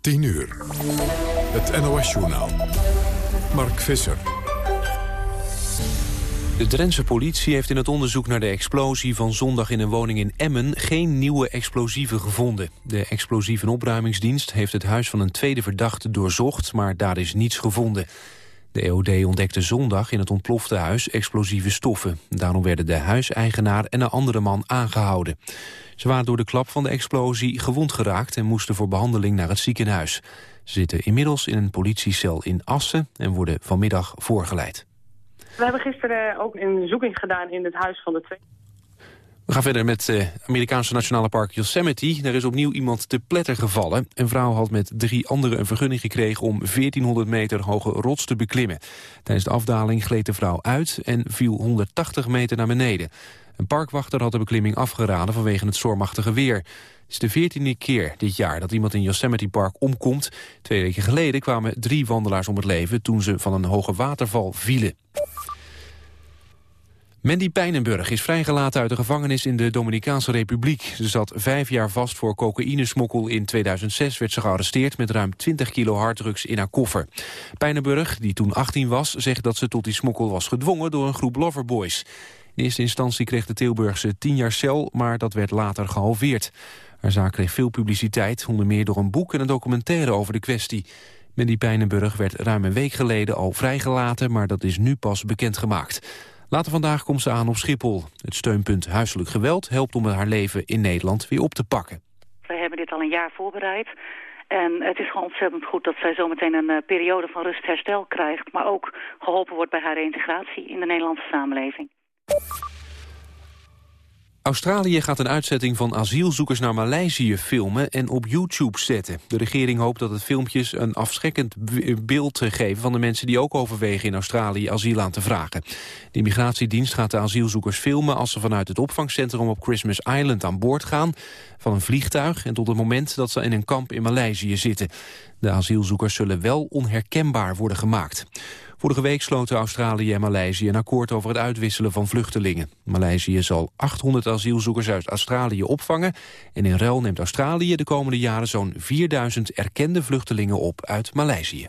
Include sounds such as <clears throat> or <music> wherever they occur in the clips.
10 uur. Het NOS-journaal. Mark Visser. De Drentse politie heeft in het onderzoek naar de explosie van zondag in een woning in Emmen geen nieuwe explosieven gevonden. De explosieve opruimingsdienst heeft het huis van een tweede verdachte doorzocht, maar daar is niets gevonden. De EOD ontdekte zondag in het ontplofte huis explosieve stoffen. Daarom werden de huiseigenaar en een andere man aangehouden. Ze waren door de klap van de explosie gewond geraakt... en moesten voor behandeling naar het ziekenhuis. Ze zitten inmiddels in een politiecel in Assen... en worden vanmiddag voorgeleid. We hebben gisteren ook een zoeking gedaan in het huis van de twee. We gaan verder met het Amerikaanse Nationale Park Yosemite. Er is opnieuw iemand te pletter gevallen. Een vrouw had met drie anderen een vergunning gekregen... om 1400 meter hoge rots te beklimmen. Tijdens de afdaling gleed de vrouw uit en viel 180 meter naar beneden. Een parkwachter had de beklimming afgeraden vanwege het stormachtige weer. Het is de veertiende keer dit jaar dat iemand in Yosemite Park omkomt. Twee weken geleden kwamen drie wandelaars om het leven... toen ze van een hoge waterval vielen. Mandy Pijnenburg is vrijgelaten uit de gevangenis in de Dominicaanse Republiek. Ze zat vijf jaar vast voor cocaïnesmokkel. In 2006 werd ze gearresteerd met ruim 20 kilo harddrugs in haar koffer. Pijnenburg, die toen 18 was, zegt dat ze tot die smokkel was gedwongen door een groep loverboys. In eerste instantie kreeg de Tilburgse 10 jaar cel, maar dat werd later gehalveerd. Haar zaak kreeg veel publiciteit, onder meer door een boek en een documentaire over de kwestie. Mandy Pijnenburg werd ruim een week geleden al vrijgelaten, maar dat is nu pas bekendgemaakt. Later vandaag komt ze aan op Schiphol. Het steunpunt huiselijk geweld helpt om haar leven in Nederland weer op te pakken. We hebben dit al een jaar voorbereid. En het is gewoon ontzettend goed dat zij zometeen een uh, periode van rust herstel krijgt... maar ook geholpen wordt bij haar reintegratie in de Nederlandse samenleving. Australië gaat een uitzetting van asielzoekers naar Maleisië filmen en op YouTube zetten. De regering hoopt dat het filmpjes een afschrikkend beeld geven van de mensen die ook overwegen in Australië asiel aan te vragen. De immigratiedienst gaat de asielzoekers filmen als ze vanuit het opvangcentrum op Christmas Island aan boord gaan, van een vliegtuig en tot het moment dat ze in een kamp in Maleisië zitten. De asielzoekers zullen wel onherkenbaar worden gemaakt. Vorige week sloten Australië en Maleisië een akkoord over het uitwisselen van vluchtelingen. Maleisië zal 800 asielzoekers uit Australië opvangen. En in ruil neemt Australië de komende jaren zo'n 4000 erkende vluchtelingen op uit Maleisië.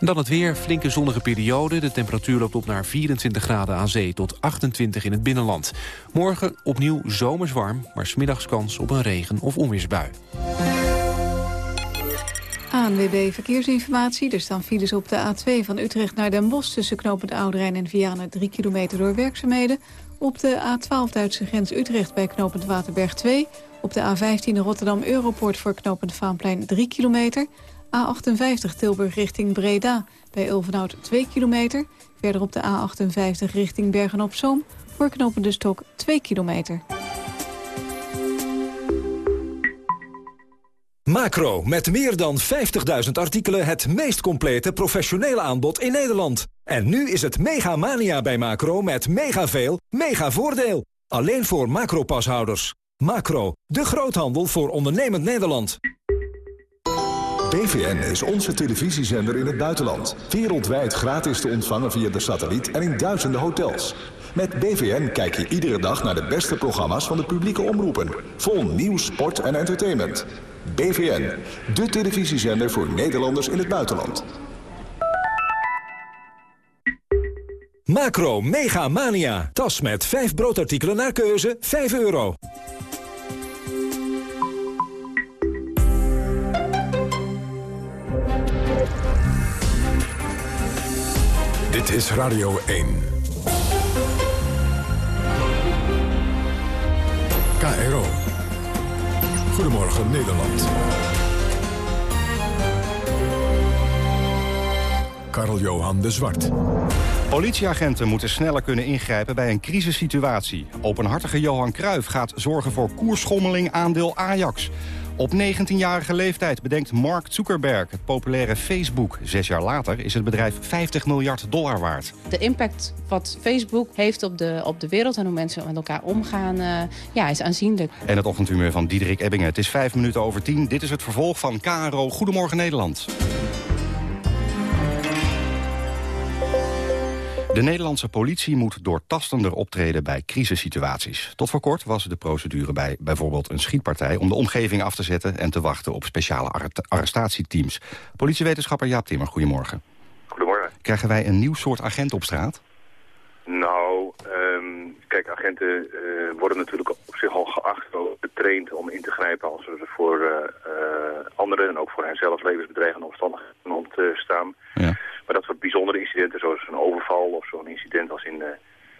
Dan het weer, flinke zonnige periode. De temperatuur loopt op naar 24 graden aan zee tot 28 in het binnenland. Morgen opnieuw zomers warm, maar smiddags kans op een regen- of onweersbui. ANWB Verkeersinformatie. Er staan files op de A2 van Utrecht naar Den Bosch... tussen knooppunt Ouderijn en Vianen 3 kilometer door werkzaamheden. Op de A12 Duitse grens Utrecht bij knooppunt Waterberg 2. Op de A15 Rotterdam Europoort voor knooppunt Vaanplein 3 kilometer. A58 Tilburg richting Breda bij Ulvenhout 2 kilometer. Verder op de A58 richting Bergen-op-Zoom voor knooppunt De Stok 2 kilometer. Macro, met meer dan 50.000 artikelen het meest complete professionele aanbod in Nederland. En nu is het mega mania bij Macro met mega veel, mega voordeel. Alleen voor Macro-pashouders. Macro, de groothandel voor ondernemend Nederland. BVN is onze televisiezender in het buitenland. Wereldwijd gratis te ontvangen via de satelliet en in duizenden hotels. Met BVN kijk je iedere dag naar de beste programma's van de publieke omroepen. Vol nieuws, sport en entertainment. BVN, de televisiezender voor Nederlanders in het buitenland. Macro Mega Mania. Tas met 5 broodartikelen naar keuze, 5 euro. Dit is Radio 1. KRO. Goedemorgen Nederland. Karl-Johan de Zwart. Politieagenten moeten sneller kunnen ingrijpen bij een crisissituatie. Openhartige Johan Cruijff gaat zorgen voor koersschommeling aandeel Ajax. Op 19-jarige leeftijd bedenkt Mark Zuckerberg het populaire Facebook. Zes jaar later is het bedrijf 50 miljard dollar waard. De impact wat Facebook heeft op de, op de wereld en hoe mensen met elkaar omgaan, uh, ja, is aanzienlijk. En het ochtendhumeur van Diederik Ebbingen. Het is vijf minuten over tien. Dit is het vervolg van KRO Goedemorgen Nederland. De Nederlandse politie moet doortastender optreden bij crisissituaties. Tot voor kort was de procedure bij bijvoorbeeld een schietpartij... om de omgeving af te zetten en te wachten op speciale arrestatieteams. Politiewetenschapper Jaap Timmer, goedemorgen. Goedemorgen. Krijgen wij een nieuw soort agent op straat? Nou, um, kijk, agenten uh, worden natuurlijk op zich al geacht, getraind om in te grijpen als er voor uh, uh, anderen en ook voor henzelf levensbedreigende omstandigheden ontstaan. Ja. Maar dat soort bijzondere incidenten, zoals een overval of zo'n incident als in uh,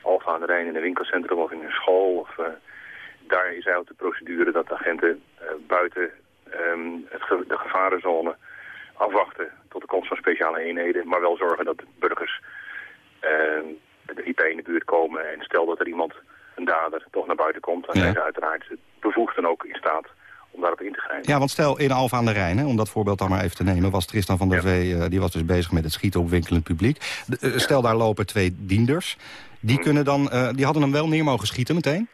Alfa aan de Rijn in een winkelcentrum of in een school, of, daar is eigenlijk de procedure dat agenten buiten um, het ge de gevarenzone afwachten tot de komst van speciale eenheden, maar wel zorgen dat de burgers ehm, niet in de buurt komen. En stel dat er iemand, een dader, toch naar buiten komt... dan zijn ze uiteraard bevoegd en ook in staat om daarop in te grijpen. Ja, want stel in Alfa aan de Rijn, hè, om dat voorbeeld dan maar even te nemen... was Tristan van der ja. Vee, uh, die was dus bezig met het schieten op winkelend publiek. De, uh, stel, daar lopen twee dienders. Die, hmm. kunnen dan, uh, die hadden hem wel neer mogen schieten meteen?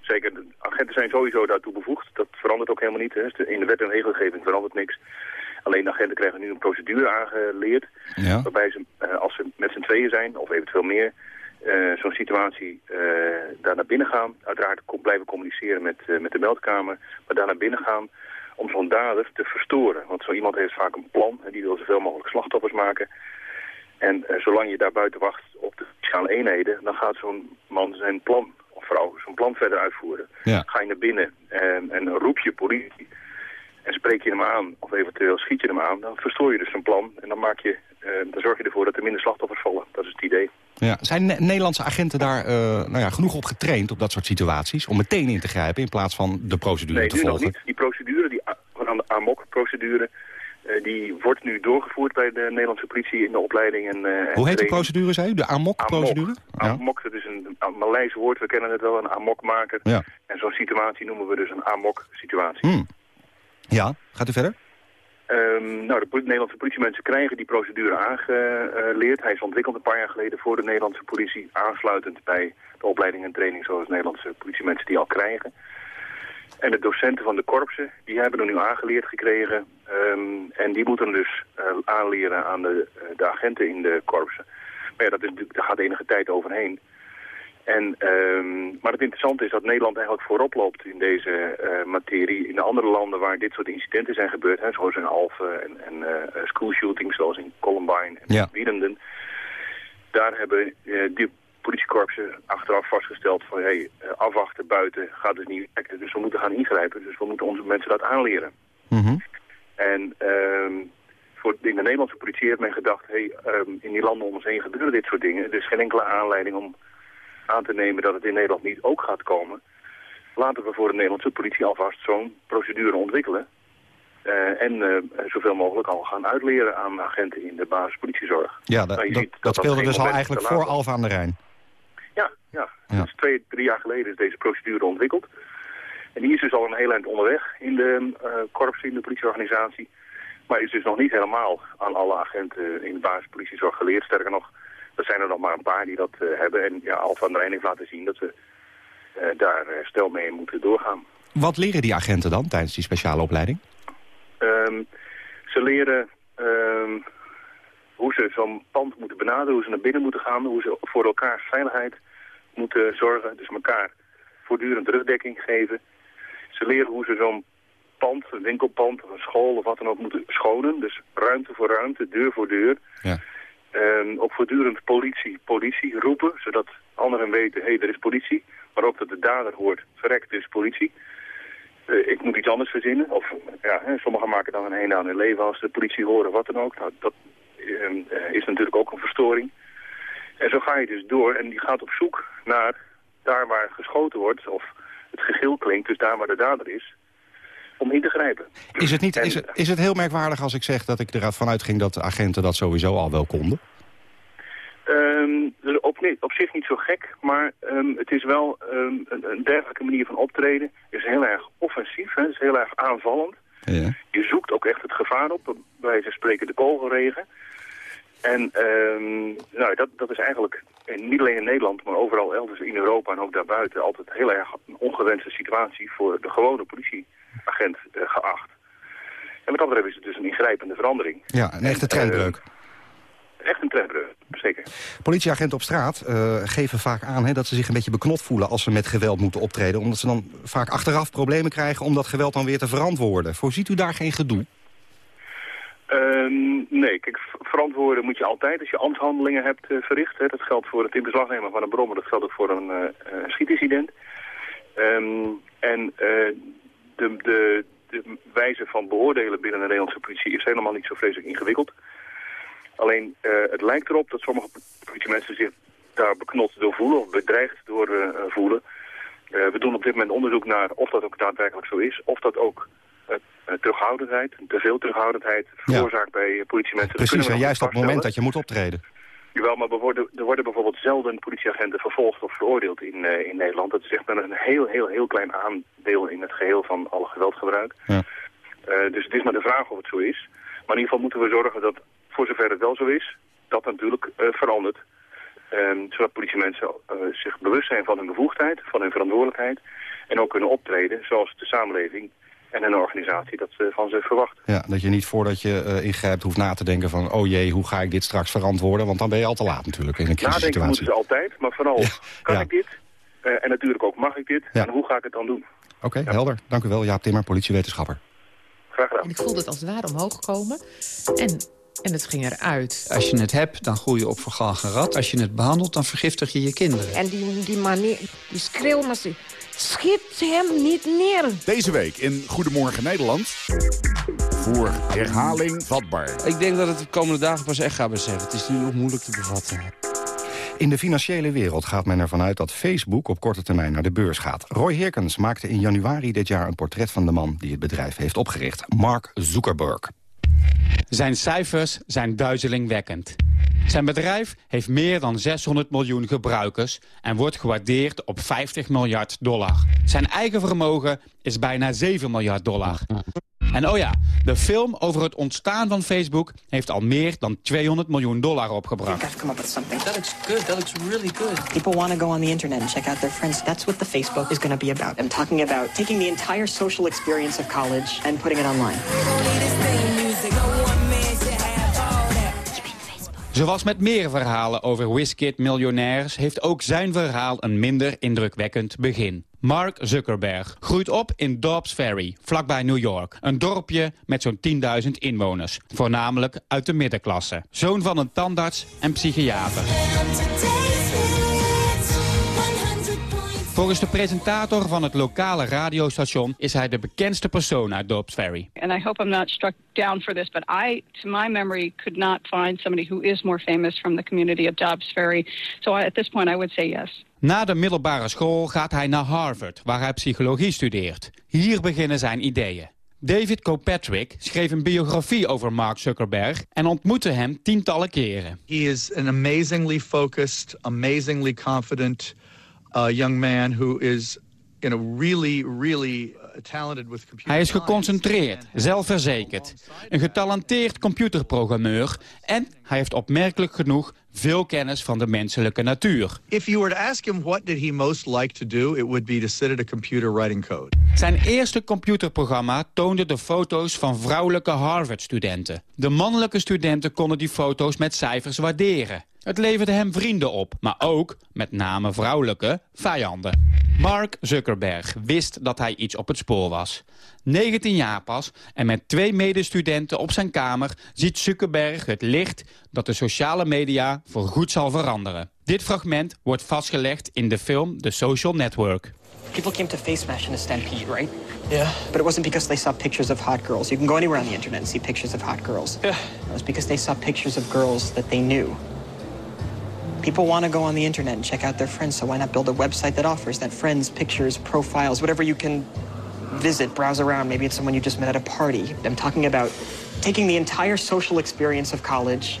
Zeker, de agenten zijn sowieso daartoe bevoegd. Dat verandert ook helemaal niet. Hè. In de wet en regelgeving verandert niks. Alleen de agenten krijgen nu een procedure aangeleerd... Ja. waarbij ze, als ze met z'n tweeën zijn, of eventueel meer... Uh, zo'n situatie uh, daar naar binnen gaan. Uiteraard blijven communiceren met, uh, met de meldkamer, maar daar naar binnen gaan om zo'n dader te verstoren. Want zo iemand heeft vaak een plan en die wil zoveel mogelijk slachtoffers maken. En zolang je daar buiten wacht op de fiscale eenheden, dan gaat zo'n man zijn plan, of vrouw, zo'n plan verder uitvoeren. Ja. Ga je naar binnen en, en roep je politie en spreek je hem aan, of eventueel schiet je hem aan, dan verstoor je dus zijn plan. En dan, maak je, dan zorg je ervoor dat er minder slachtoffers vallen. Dat is het idee. Ja. Zijn ne Nederlandse agenten daar uh, nou ja, genoeg op getraind op dat soort situaties? Om meteen in te grijpen in plaats van de procedure nee, te volgen? Nee, nog niet. Die procedure, die de AMOC-procedure... Uh, die wordt nu doorgevoerd bij de Nederlandse politie in de opleiding. En, uh, Hoe heet de procedure, zei u? De AMOC-procedure? AMOC, AMOC, dat is een, een Maleis woord, we kennen het wel, een AMOC-maker. Ja. En zo'n situatie noemen we dus een AMOC-situatie. Hmm. Ja, gaat u verder? Um, nou, de Nederlandse politiemensen krijgen die procedure aangeleerd. Hij is ontwikkeld een paar jaar geleden voor de Nederlandse politie, aansluitend bij de opleiding en training zoals Nederlandse politiemensen die al krijgen. En de docenten van de korpsen, die hebben er nu aangeleerd gekregen. Um, en die moeten dus uh, aanleren aan de, de, agenten in de korpsen. Maar ja, dat gaat enige tijd overheen. En, um, maar het interessante is dat Nederland eigenlijk voorop loopt in deze uh, materie. In de andere landen waar dit soort incidenten zijn gebeurd, hè, zoals in Alphen en, en uh, schoolshootings zoals in Columbine en ja. Daar hebben uh, die politiekorpsen achteraf vastgesteld van hey, afwachten buiten gaat dus niet werken. Dus we moeten gaan ingrijpen, dus we moeten onze mensen dat aanleren. Mm -hmm. En um, voor, in de Nederlandse politie heeft men gedacht, hey, um, in die landen om ons heen gebeuren dit soort dingen. Er is geen enkele aanleiding om aan te nemen dat het in Nederland niet ook gaat komen. Laten we voor de Nederlandse politie alvast zo'n procedure ontwikkelen. Uh, en uh, zoveel mogelijk al gaan uitleren aan agenten in de basispolitiezorg. Ja, dat, dat, dat, dat speelde dus al eigenlijk voor Alfa aan de Rijn. Ja, ja. ja. Dus twee, drie jaar geleden is deze procedure ontwikkeld. En die is dus al een heel eind onderweg in de uh, korps, in de politieorganisatie. Maar is dus nog niet helemaal aan alle agenten in de basispolitiezorg geleerd. Sterker nog, er zijn er nog maar een paar die dat uh, hebben. En ja, Alfa aan de Rijn heeft laten zien dat ze uh, daar uh, stel mee moeten doorgaan. Wat leren die agenten dan tijdens die speciale opleiding? Um, ze leren um, hoe ze zo'n pand moeten benaderen, hoe ze naar binnen moeten gaan, hoe ze voor elkaars veiligheid moeten zorgen. Dus elkaar voortdurend rugdekking geven. Ze leren hoe ze zo'n pand, een winkelpand of een school of wat dan ook moeten schonen. Dus ruimte voor ruimte, deur voor deur. Ja. Um, ook voortdurend politie, politie roepen, zodat anderen weten, hé, hey, er is politie. Maar ook dat de dader hoort, verrekt, er is politie. Uh, ik moet iets anders verzinnen. Of ja, sommigen maken dan een einde aan hun leven als de politie horen, wat dan ook. Nou, dat uh, is natuurlijk ook een verstoring. En zo ga je dus door en die gaat op zoek naar daar waar geschoten wordt, of het gegil klinkt, dus daar waar de dader is, om in te grijpen. Is het, niet, en, is, het, is het heel merkwaardig als ik zeg dat ik ervan uitging dat de agenten dat sowieso al wel konden? Um, op, op, zich niet zo gek, maar um, het is wel um, een, een, dergelijke manier van optreden. Het is heel erg offensief, het is heel erg aanvallend. Ja. Je zoekt ook echt het gevaar op, bij ze spreken de kogelregen. En nou, dat, dat is eigenlijk niet alleen in Nederland, maar overal elders in Europa en ook daarbuiten altijd heel erg een ongewenste situatie voor de gewone politieagent uh, geacht. En wat dat betreft is het dus een ingrijpende verandering. Ja, een echte trendbreuk. echt een trefbrug, zeker. Politieagenten op straat uh, geven vaak aan hè, dat ze zich een beetje beknot voelen... als ze met geweld moeten optreden. Omdat ze dan vaak achteraf problemen krijgen om dat geweld dan weer te verantwoorden. Voorziet u daar geen gedoe? Um, nee, kijk, verantwoorden moet je altijd als je ambtshandelingen hebt uh, verricht. Hè. Dat geldt voor het in beslag nemen van een brommer, dat geldt ook voor een schietincident. Um, en de, de, de wijze van beoordelen binnen de Nederlandse politie is helemaal niet zo vreselijk ingewikkeld. Alleen uh, het lijkt erop dat sommige politiemensen zich daar beknot door voelen of bedreigd door uh, voelen. Uh, we doen op dit moment onderzoek naar of dat ook daadwerkelijk zo is. Of dat ook terughoudendheid, te veel terughoudendheid veroorzaakt ja. bij politiemensen. Precies, en juist op het moment dat je moet optreden. Jawel, maar worden, er worden bijvoorbeeld zelden politieagenten vervolgd of veroordeeld in, uh, in Nederland. Dat is echt een heel, heel, heel klein aandeel in het geheel van alle geweldgebruik. Ja. Uh, dus het is maar de vraag of het zo is. Maar in ieder geval moeten we zorgen dat, voor zover het wel zo is, dat natuurlijk uh, verandert. Um, zodat politiemensen zich bewust zijn van hun bevoegdheid, van hun verantwoordelijkheid. En ook kunnen optreden zoals de samenleving en een organisatie dat ze van ze verwacht. Ja, dat je niet voordat je uh, ingrijpt hoeft na te denken van... oh jee, hoe ga ik dit straks verantwoorden? Want dan ben je al te laat natuurlijk in een crisissituatie. Nadenken moeten ze altijd, maar vooral ja. kan ik dit? Uh, en natuurlijk ook mag ik dit? Ja. En hoe ga ik het dan doen? Oké, okay, ja. helder. Dank u wel, Jaap Timmer, politiewetenschapper. Graag gedaan. En ik voelde het als het ware omhoog komen. En en het ging eruit. Als je het hebt, dan groei je op vergalgen rat. Als je het behandelt, dan vergiftig je je kinderen. En die, die manier, die schreeuw, maar ze schiet hem niet neer. Deze week in Goedemorgen Nederland. Voor herhaling vatbaar. Ik denk dat het de komende dagen pas echt gaat beseffen. Het is nu nog moeilijk te bevatten. In de financiële wereld gaat men ervan uit dat Facebook op korte termijn naar de beurs gaat. Roy Herkens maakte in januari dit jaar een portret van de man die het bedrijf heeft opgericht. Mark Zuckerberg. Zijn cijfers zijn duizelingwekkend. Zijn bedrijf heeft meer dan 600 miljoen gebruikers en wordt gewaardeerd op 50 miljard dollar. Zijn eigen vermogen is bijna 7 miljard dollar. En oh ja, de film over het ontstaan van Facebook heeft al meer dan 200 miljoen dollar opgebracht. I've come up with something. That looks good. That looks really good. People want to go on the internet and check out their friends. That's what the Facebook is going to be about. I'm talking about taking the entire social experience of college and putting it online. Zoals met meer verhalen over Whiskit miljonairs... heeft ook zijn verhaal een minder indrukwekkend begin. Mark Zuckerberg groeit op in Dobbs Ferry, vlakbij New York. Een dorpje met zo'n 10.000 inwoners. Voornamelijk uit de middenklasse. Zoon van een tandarts en psychiater. Volgens de presentator van het lokale radiostation is hij de bekendste persoon uit Dobbs Ferry. And I hope I'm not struck down for this, but I, to my memory, could not find somebody who is more famous from the community of Dobbs Ferry. So at this point I would say yes. Na de middelbare school gaat hij naar Harvard, waar hij psychologie studeert. Hier beginnen zijn ideeën. David Kopatrick schreef een biografie over Mark Zuckerberg en ontmoette hem tientallen keren. He is an amazingly focused, amazingly confident young man who is you know, really, really uh, Hij is geconcentreerd, zelfverzekerd, een getalenteerd computerprogrammeur en hij heeft opmerkelijk genoeg veel kennis van de menselijke natuur. If you were to ask him what did he most like to do, it would be to sit at a computer writing code. Zijn eerste computerprogramma toonde de foto's van vrouwelijke Harvard-studenten. De mannelijke studenten konden die foto's met cijfers waarderen. Het leverde hem vrienden op, maar ook, met name vrouwelijke, vijanden. Mark Zuckerberg wist dat hij iets op het spoor was. 19 jaar pas en met twee medestudenten op zijn kamer ziet Zuckerberg het licht dat de sociale media voorgoed zal veranderen. Dit fragment wordt vastgelegd in de film The Social Network. People came to face smash in a stampede, right? Yeah. But it wasn't because they saw pictures of hot girls. You can go anywhere on the internet and see pictures of hot girls. Yeah. It was because they saw pictures of girls that they knew. People want to go on the internet and check out their friends, so why not build a website that offers that friends, pictures, profiles, whatever you can visit, browse around. Maybe it's someone you just met at a party. I'm talking about taking the entire social experience of college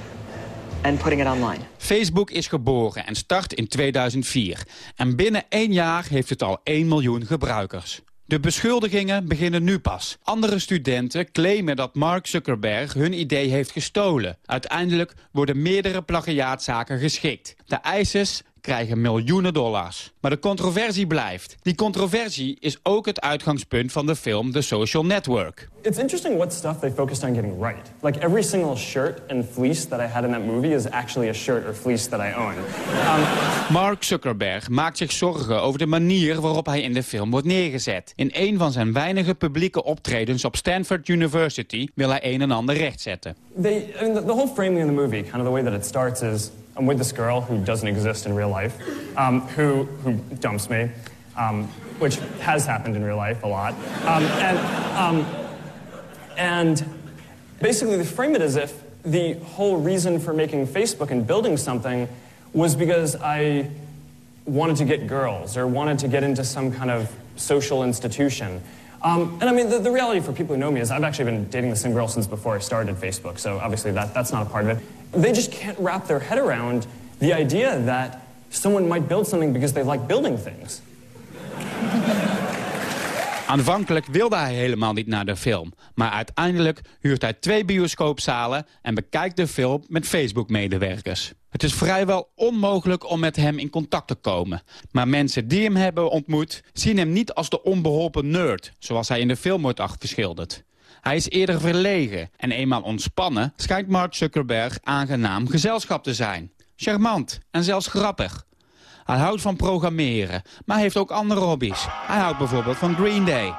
and putting it online. Facebook is geboren en start in 2004. En binnen één jaar heeft het al 1 miljoen gebruikers. De beschuldigingen beginnen nu pas. Andere studenten claimen dat Mark Zuckerberg hun idee heeft gestolen. Uiteindelijk worden meerdere plagiaatzaken geschikt. De eisers krijgen miljoenen dollars. Maar de controversie blijft. Die controversie is ook het uitgangspunt van de film The Social Network. It's interesting what stuff they focused on getting right. Like every single shirt and fleece that I had in that movie is actually a shirt or fleece that I own. Um, Mark Zuckerberg maakt zich zorgen over de manier waarop hij in de film wordt neergezet. In een van zijn weinige publieke optredens op Stanford University wil hij een en ander rechtzetten. they, I mean, the, the whole framing of the movie, kind of the way that it starts is I'm with this girl who doesn't exist in real life, um, who, who dumps me, um, which has happened in real life a lot. Um, and, um, and basically they frame it as if the whole reason for making Facebook and building something was because I wanted to get girls or wanted to get into some kind of social institution. Um, and I mean, the, the reality for people who know me is I've actually been dating the same girl since before I started Facebook, so obviously that, that's not a part of it. They just can't wrap their head around the idea that someone might build something because they like building things. <laughs> Aanvankelijk wilde hij helemaal niet naar de film. Maar uiteindelijk huurt hij twee bioscoopzalen... en bekijkt de film met Facebook-medewerkers. Het is vrijwel onmogelijk om met hem in contact te komen. Maar mensen die hem hebben ontmoet... zien hem niet als de onbeholpen nerd... zoals hij in de film wordt afgeschilderd. Hij is eerder verlegen en eenmaal ontspannen... schijnt Mark Zuckerberg aangenaam gezelschap te zijn. Charmant en zelfs grappig. Hij houdt van programmeren, maar heeft ook andere hobby's. Hij houdt bijvoorbeeld van Green Day.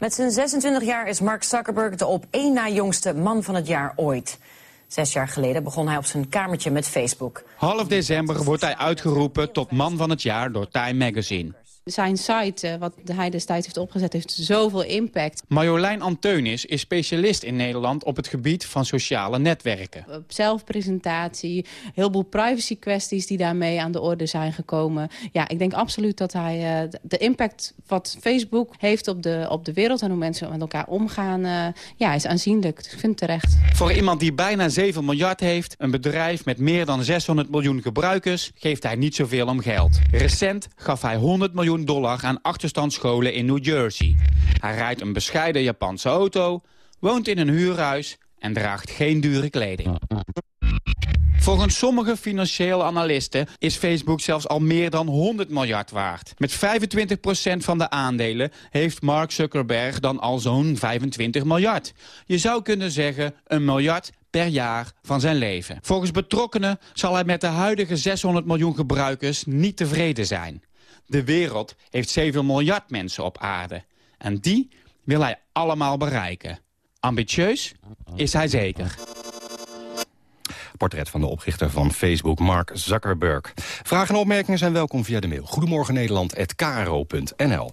Met zijn 26 jaar is Mark Zuckerberg de op één na jongste man van het jaar ooit. Zes jaar geleden begon hij op zijn kamertje met Facebook. Half december wordt hij uitgeroepen tot man van het jaar door Time Magazine. Zijn site, eh, wat hij destijds heeft opgezet, heeft zoveel impact. Marjolein Anteunis is specialist in Nederland op het gebied van sociale netwerken. Zelfpresentatie, heel heleboel privacy kwesties die daarmee aan de orde zijn gekomen. Ja, ik denk absoluut dat hij uh, de impact wat Facebook heeft op de, op de wereld... en hoe mensen met elkaar omgaan, uh, ja, is aanzienlijk. Dus ik vind het terecht. Voor iemand die bijna 7 miljard heeft, een bedrijf met meer dan 600 miljoen gebruikers... geeft hij niet zoveel om geld. Recent gaf hij 100 miljoen dollar aan achterstandsscholen in New Jersey. Hij rijdt een bescheiden Japanse auto, woont in een huurhuis en draagt geen dure kleding. Volgens sommige financiële analisten is Facebook zelfs al meer dan 100 miljard waard. Met 25% van de aandelen heeft Mark Zuckerberg dan al zo'n 25 miljard. Je zou kunnen zeggen een miljard per jaar van zijn leven. Volgens betrokkenen zal hij met de huidige 600 miljoen gebruikers niet tevreden zijn. De wereld heeft 7 miljard mensen op aarde. En die wil hij allemaal bereiken. Ambitieus is hij zeker. Portret van de oprichter van Facebook, Mark Zuckerberg. Vragen en opmerkingen zijn welkom via de mail. Goedemorgen Nederland@kro.nl.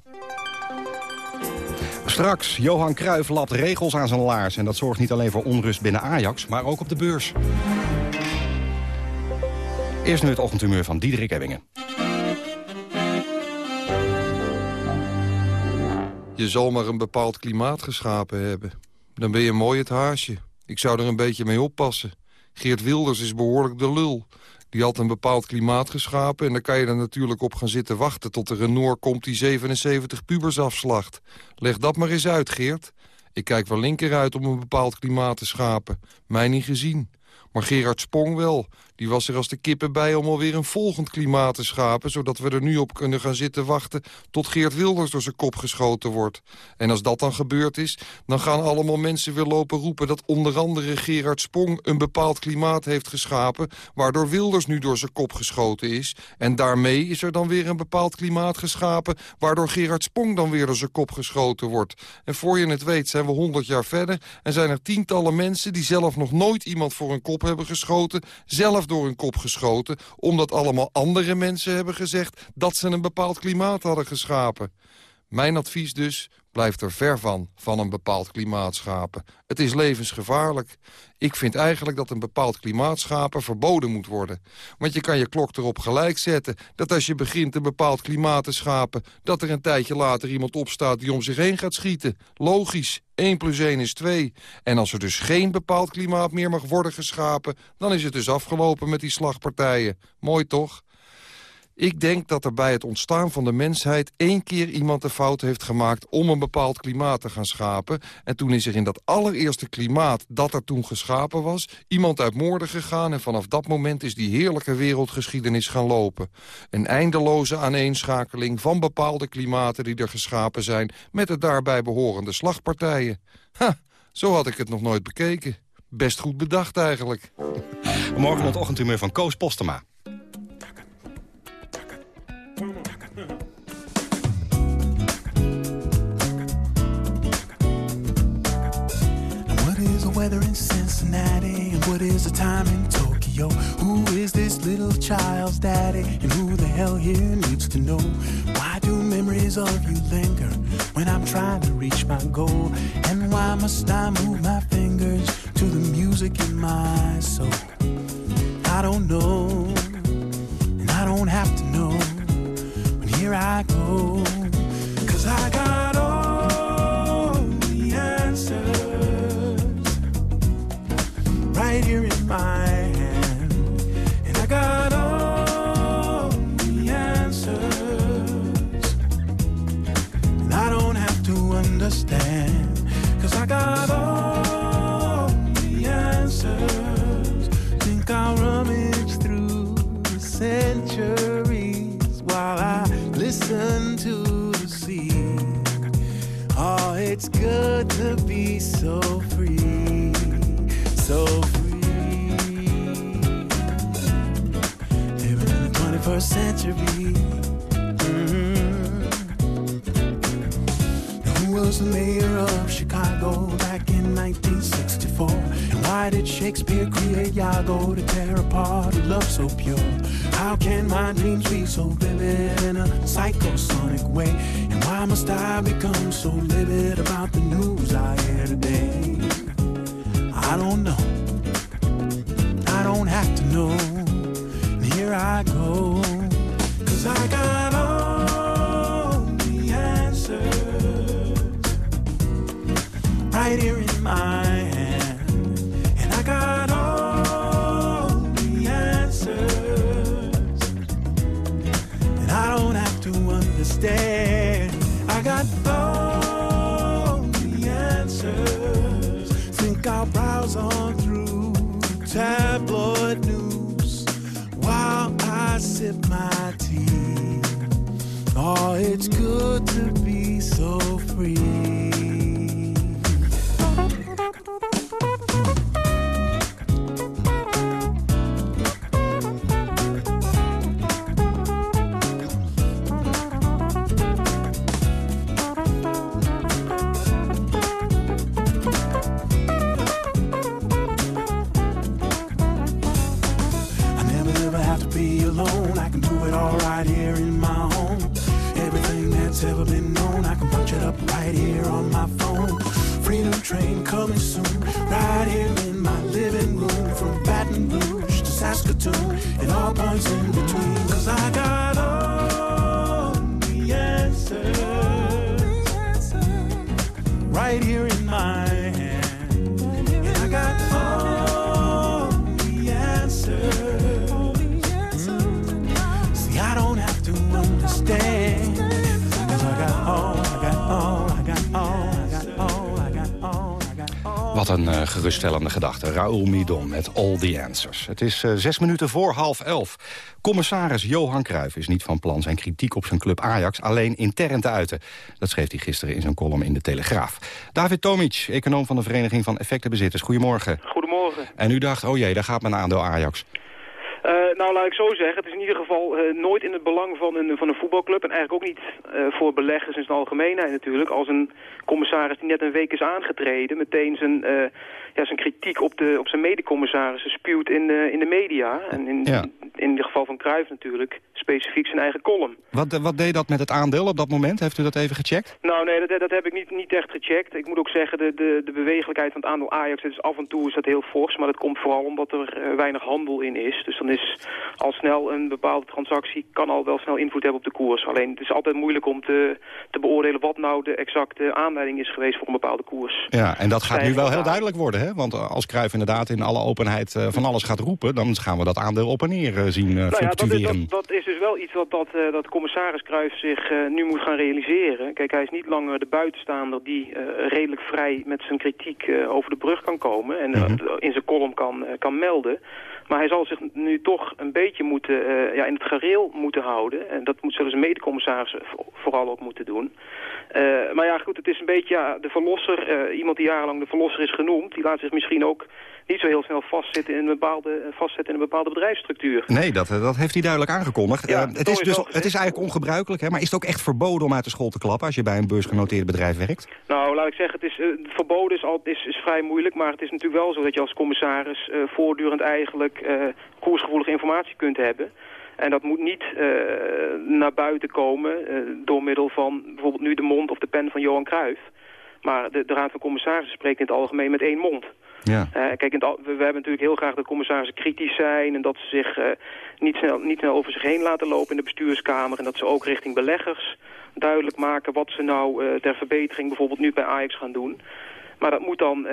Straks, Johan Cruijff lapt regels aan zijn laars... en dat zorgt niet alleen voor onrust binnen Ajax, maar ook op de beurs. Eerst nu het ochtendhumeur van Diederik Ebbingen. Je zal maar een bepaald klimaat geschapen hebben. Dan ben je mooi het haasje. Ik zou er een beetje mee oppassen. Geert Wilders is behoorlijk de lul. Die had een bepaald klimaat geschapen... en dan kan je er natuurlijk op gaan zitten wachten... tot er een komt die 77 pubers afslacht. Leg dat maar eens uit, Geert. Ik kijk wel linker uit om een bepaald klimaat te schapen. Mij niet gezien. Maar Gerard Spong wel. Die was er als de kippen bij om alweer een volgend klimaat te schapen... zodat we er nu op kunnen gaan zitten wachten... tot Geert Wilders door zijn kop geschoten wordt. En als dat dan gebeurd is, dan gaan allemaal mensen weer lopen roepen... dat onder andere Gerard Spong een bepaald klimaat heeft geschapen... waardoor Wilders nu door zijn kop geschoten is. En daarmee is er dan weer een bepaald klimaat geschapen... waardoor Gerard Spong dan weer door zijn kop geschoten wordt. En voor je het weet zijn we honderd jaar verder... en zijn er tientallen mensen die zelf nog nooit iemand voor een kop hebben geschoten... zelf door hun kop geschoten... omdat allemaal andere mensen hebben gezegd... dat ze een bepaald klimaat hadden geschapen. Mijn advies dus, blijf er ver van, van een bepaald klimaat schapen. Het is levensgevaarlijk. Ik vind eigenlijk dat een bepaald klimaat schapen verboden moet worden. Want je kan je klok erop gelijk zetten... dat als je begint een bepaald klimaat te schapen... dat er een tijdje later iemand opstaat die om zich heen gaat schieten. Logisch, 1 plus 1 is 2. En als er dus geen bepaald klimaat meer mag worden geschapen... dan is het dus afgelopen met die slagpartijen. Mooi toch? Ik denk dat er bij het ontstaan van de mensheid één keer iemand de fout heeft gemaakt om een bepaald klimaat te gaan schapen. En toen is er in dat allereerste klimaat dat er toen geschapen was, iemand uit moorden gegaan. En vanaf dat moment is die heerlijke wereldgeschiedenis gaan lopen. Een eindeloze aaneenschakeling van bepaalde klimaten die er geschapen zijn met de daarbij behorende slagpartijen. Ha, zo had ik het nog nooit bekeken. Best goed bedacht eigenlijk. Morgen het ochtendhumeur van Koos Postema. The weather in Cincinnati? And what is the time in Tokyo? Who is this little child's daddy? And who the hell here needs to know? Why do memories of you linger when I'm trying to reach my goal? And why must I move my fingers to the music in my soul? I don't know, and I don't have to know. But here I go, cause I got Raoul Midon met All the Answers. Het is eh, zes minuten voor half elf. Commissaris Johan Cruijff is niet van plan zijn kritiek op zijn club Ajax alleen intern te uiten. Dat schreef hij gisteren in zijn column in de Telegraaf. David Tomic, econoom van de Vereniging van Effectenbezitters. Goedemorgen. Goedemorgen. En u dacht, oh jee, daar gaat mijn aandeel Ajax. Eh, nou, laat ik zo zeggen. Het is in ieder geval eh, nooit in het belang van een, van een voetbalclub... en eigenlijk ook niet voor beleggers in zijn algemeenheid natuurlijk... als een commissaris die net een week is aangetreden... meteen zijn, ja, zijn kritiek op, de, op zijn medecommissarissen spuwt in de, in de media. En in, Ja. in het geval van Cruijff natuurlijk specifiek zijn eigen column. Wat, eh, wat deed dat met het aandeel op dat moment? Heeft u dat even gecheckt? Nou, nee, dat, dat heb ik niet, niet echt gecheckt. Ik moet ook zeggen, de, de, de bewegelijkheid van het aandeel Ajax... Is af en toe is dat heel fors, maar dat komt vooral omdat er eh, weinig handel in is. Dus dan is al snel een bepaalde transactie... kan al wel snel invloed hebben op de koers. Alleen het is altijd moeilijk om te, te beoordelen... wat nou de exacte aanleiding is geweest voor een bepaalde koers. Ja, en dat gaat nu wel heel de duidelijk worden, hè? Want eh, als Cruijff inderdaad in alle openheid eh, van alles gaat roepen... dan gaan we dat aandeel op en neer eh, zien uh, nou ja, dat, is, fluctueren. dat, dat is dus wel iets wat dat, dat commissaris Cruijff zich nu moet gaan realiseren. Kijk, hij is niet langer de buitenstaander die redelijk vrij met zijn kritiek over de brug kan komen... en Mhm. in zijn column kan, kan melden. Maar hij zal zich nu toch een beetje moeten, ja, in het gareel moeten houden. En dat moet, zullen zijn medecommissarissen vooral ook moeten doen. maar ja, goed, het is een beetje de verlosser. iemand die jarenlang de verlosser is genoemd... die laat zich misschien ook niet zo heel snel vastzitten in een bepaalde, vastzetten in een bepaalde bedrijfsstructuur. Nee, dat, dat heeft hij duidelijk aangekondigd. Ja, uh, het, is dus, het is eigenlijk ongebruikelijk, hè? maar is het ook echt verboden om uit de school te klappen... als je bij een beursgenoteerd bedrijf werkt? Nou, laat ik zeggen, het is, verboden is, al, is, is vrij moeilijk... maar het is natuurlijk wel zo dat je als commissaris voortdurend eigenlijk koersgevoelige informatie kunt hebben... En dat moet niet uh, naar buiten komen uh, door middel van bijvoorbeeld nu de mond of de pen van Johan Cruijff. Maar de, de Raad van Commissarissen spreekt in het algemeen met één mond. Ja. Uh, kijk, in het, we, we, hebben natuurlijk heel graag dat commissarissen kritisch zijn... en dat ze zich uh, niet, snel, niet snel over zich heen laten lopen in de bestuurskamer... en dat ze ook richting beleggers duidelijk maken... wat ze nou uh, ter verbetering bijvoorbeeld nu bij Ajax gaan doen. Maar dat moet dan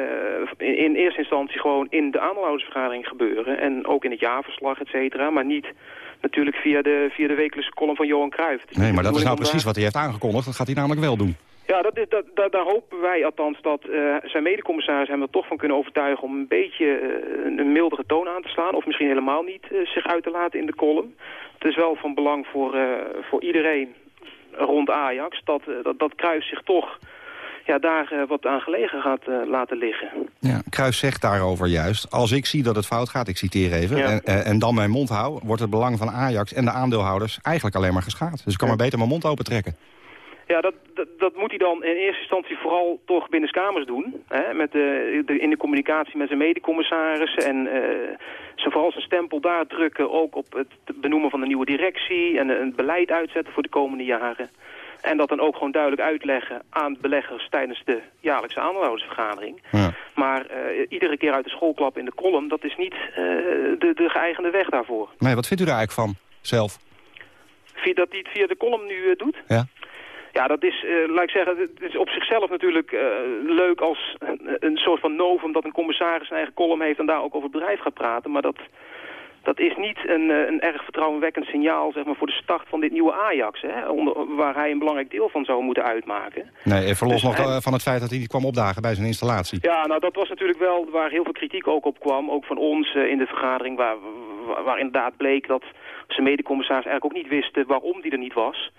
in, in, eerste instantie gewoon in de aandeelhoudersvergadering gebeuren... en ook in het jaarverslag, et cetera, maar niet natuurlijk via de, via de wekelijkse column van Johan Cruijff. Nee, maar dat is nou precies wat hij heeft aangekondigd. Dat gaat hij namelijk wel doen. Ja, dat is, dat, dat, daar hopen wij althans dat uh, zijn medecommissaris hem er toch van kunnen overtuigen... om een beetje uh, een mildere toon aan te slaan. Of misschien helemaal niet uh, zich uit te laten in de column. Het is wel van belang voor, voor iedereen rond Ajax... dat, dat, dat Cruijff zich toch ja, daar wat aan gelegen gaat laten liggen. Ja, Kruis zegt daarover juist. Als ik zie dat het fout gaat, ik citeer even... Ja. En, en dan mijn mond hou, wordt het belang van Ajax en de aandeelhouders... eigenlijk alleen maar geschaad. Dus ik kan maar beter mijn mond open trekken. Ja, dat, dat, dat, moet hij dan in eerste instantie vooral toch binnenskamers doen. Hè, met de, de, in de communicatie met zijn medecommissaris. En uh, zijn, vooral zijn stempel daar drukken. Ook op het benoemen van de nieuwe directie. En het beleid uitzetten voor de komende jaren. En dat dan ook gewoon duidelijk uitleggen aan beleggers tijdens de jaarlijkse aandeelhoudersvergadering. Ja. Maar uh, iedere keer uit de schoolklap in de column, dat is niet uh, de, de geëigende weg daarvoor. Nee, wat vindt u daar eigenlijk van, zelf? Via, dat hij het via de column nu uh, doet? Ja. Ja, dat is, uh, laat ik zeggen, het is op zichzelf natuurlijk uh, leuk als een, soort van novum dat een commissaris zijn eigen column heeft en daar ook over het bedrijf gaat praten. Maar dat, dat is niet een, uh, een erg vertrouwenwekkend signaal zeg maar, voor de start van dit nieuwe Ajax, hè, onder, waar hij een belangrijk deel van zou moeten uitmaken. Nee, verlos Dus nog hij- van het feit dat hij niet kwam opdagen bij zijn installatie. Ja, nou dat was natuurlijk wel waar heel veel kritiek ook op kwam. Ook van ons eh, in de vergadering waar, waar, waar inderdaad bleek dat zijn medecommissaris eigenlijk ook niet wist eh, waarom die er niet was.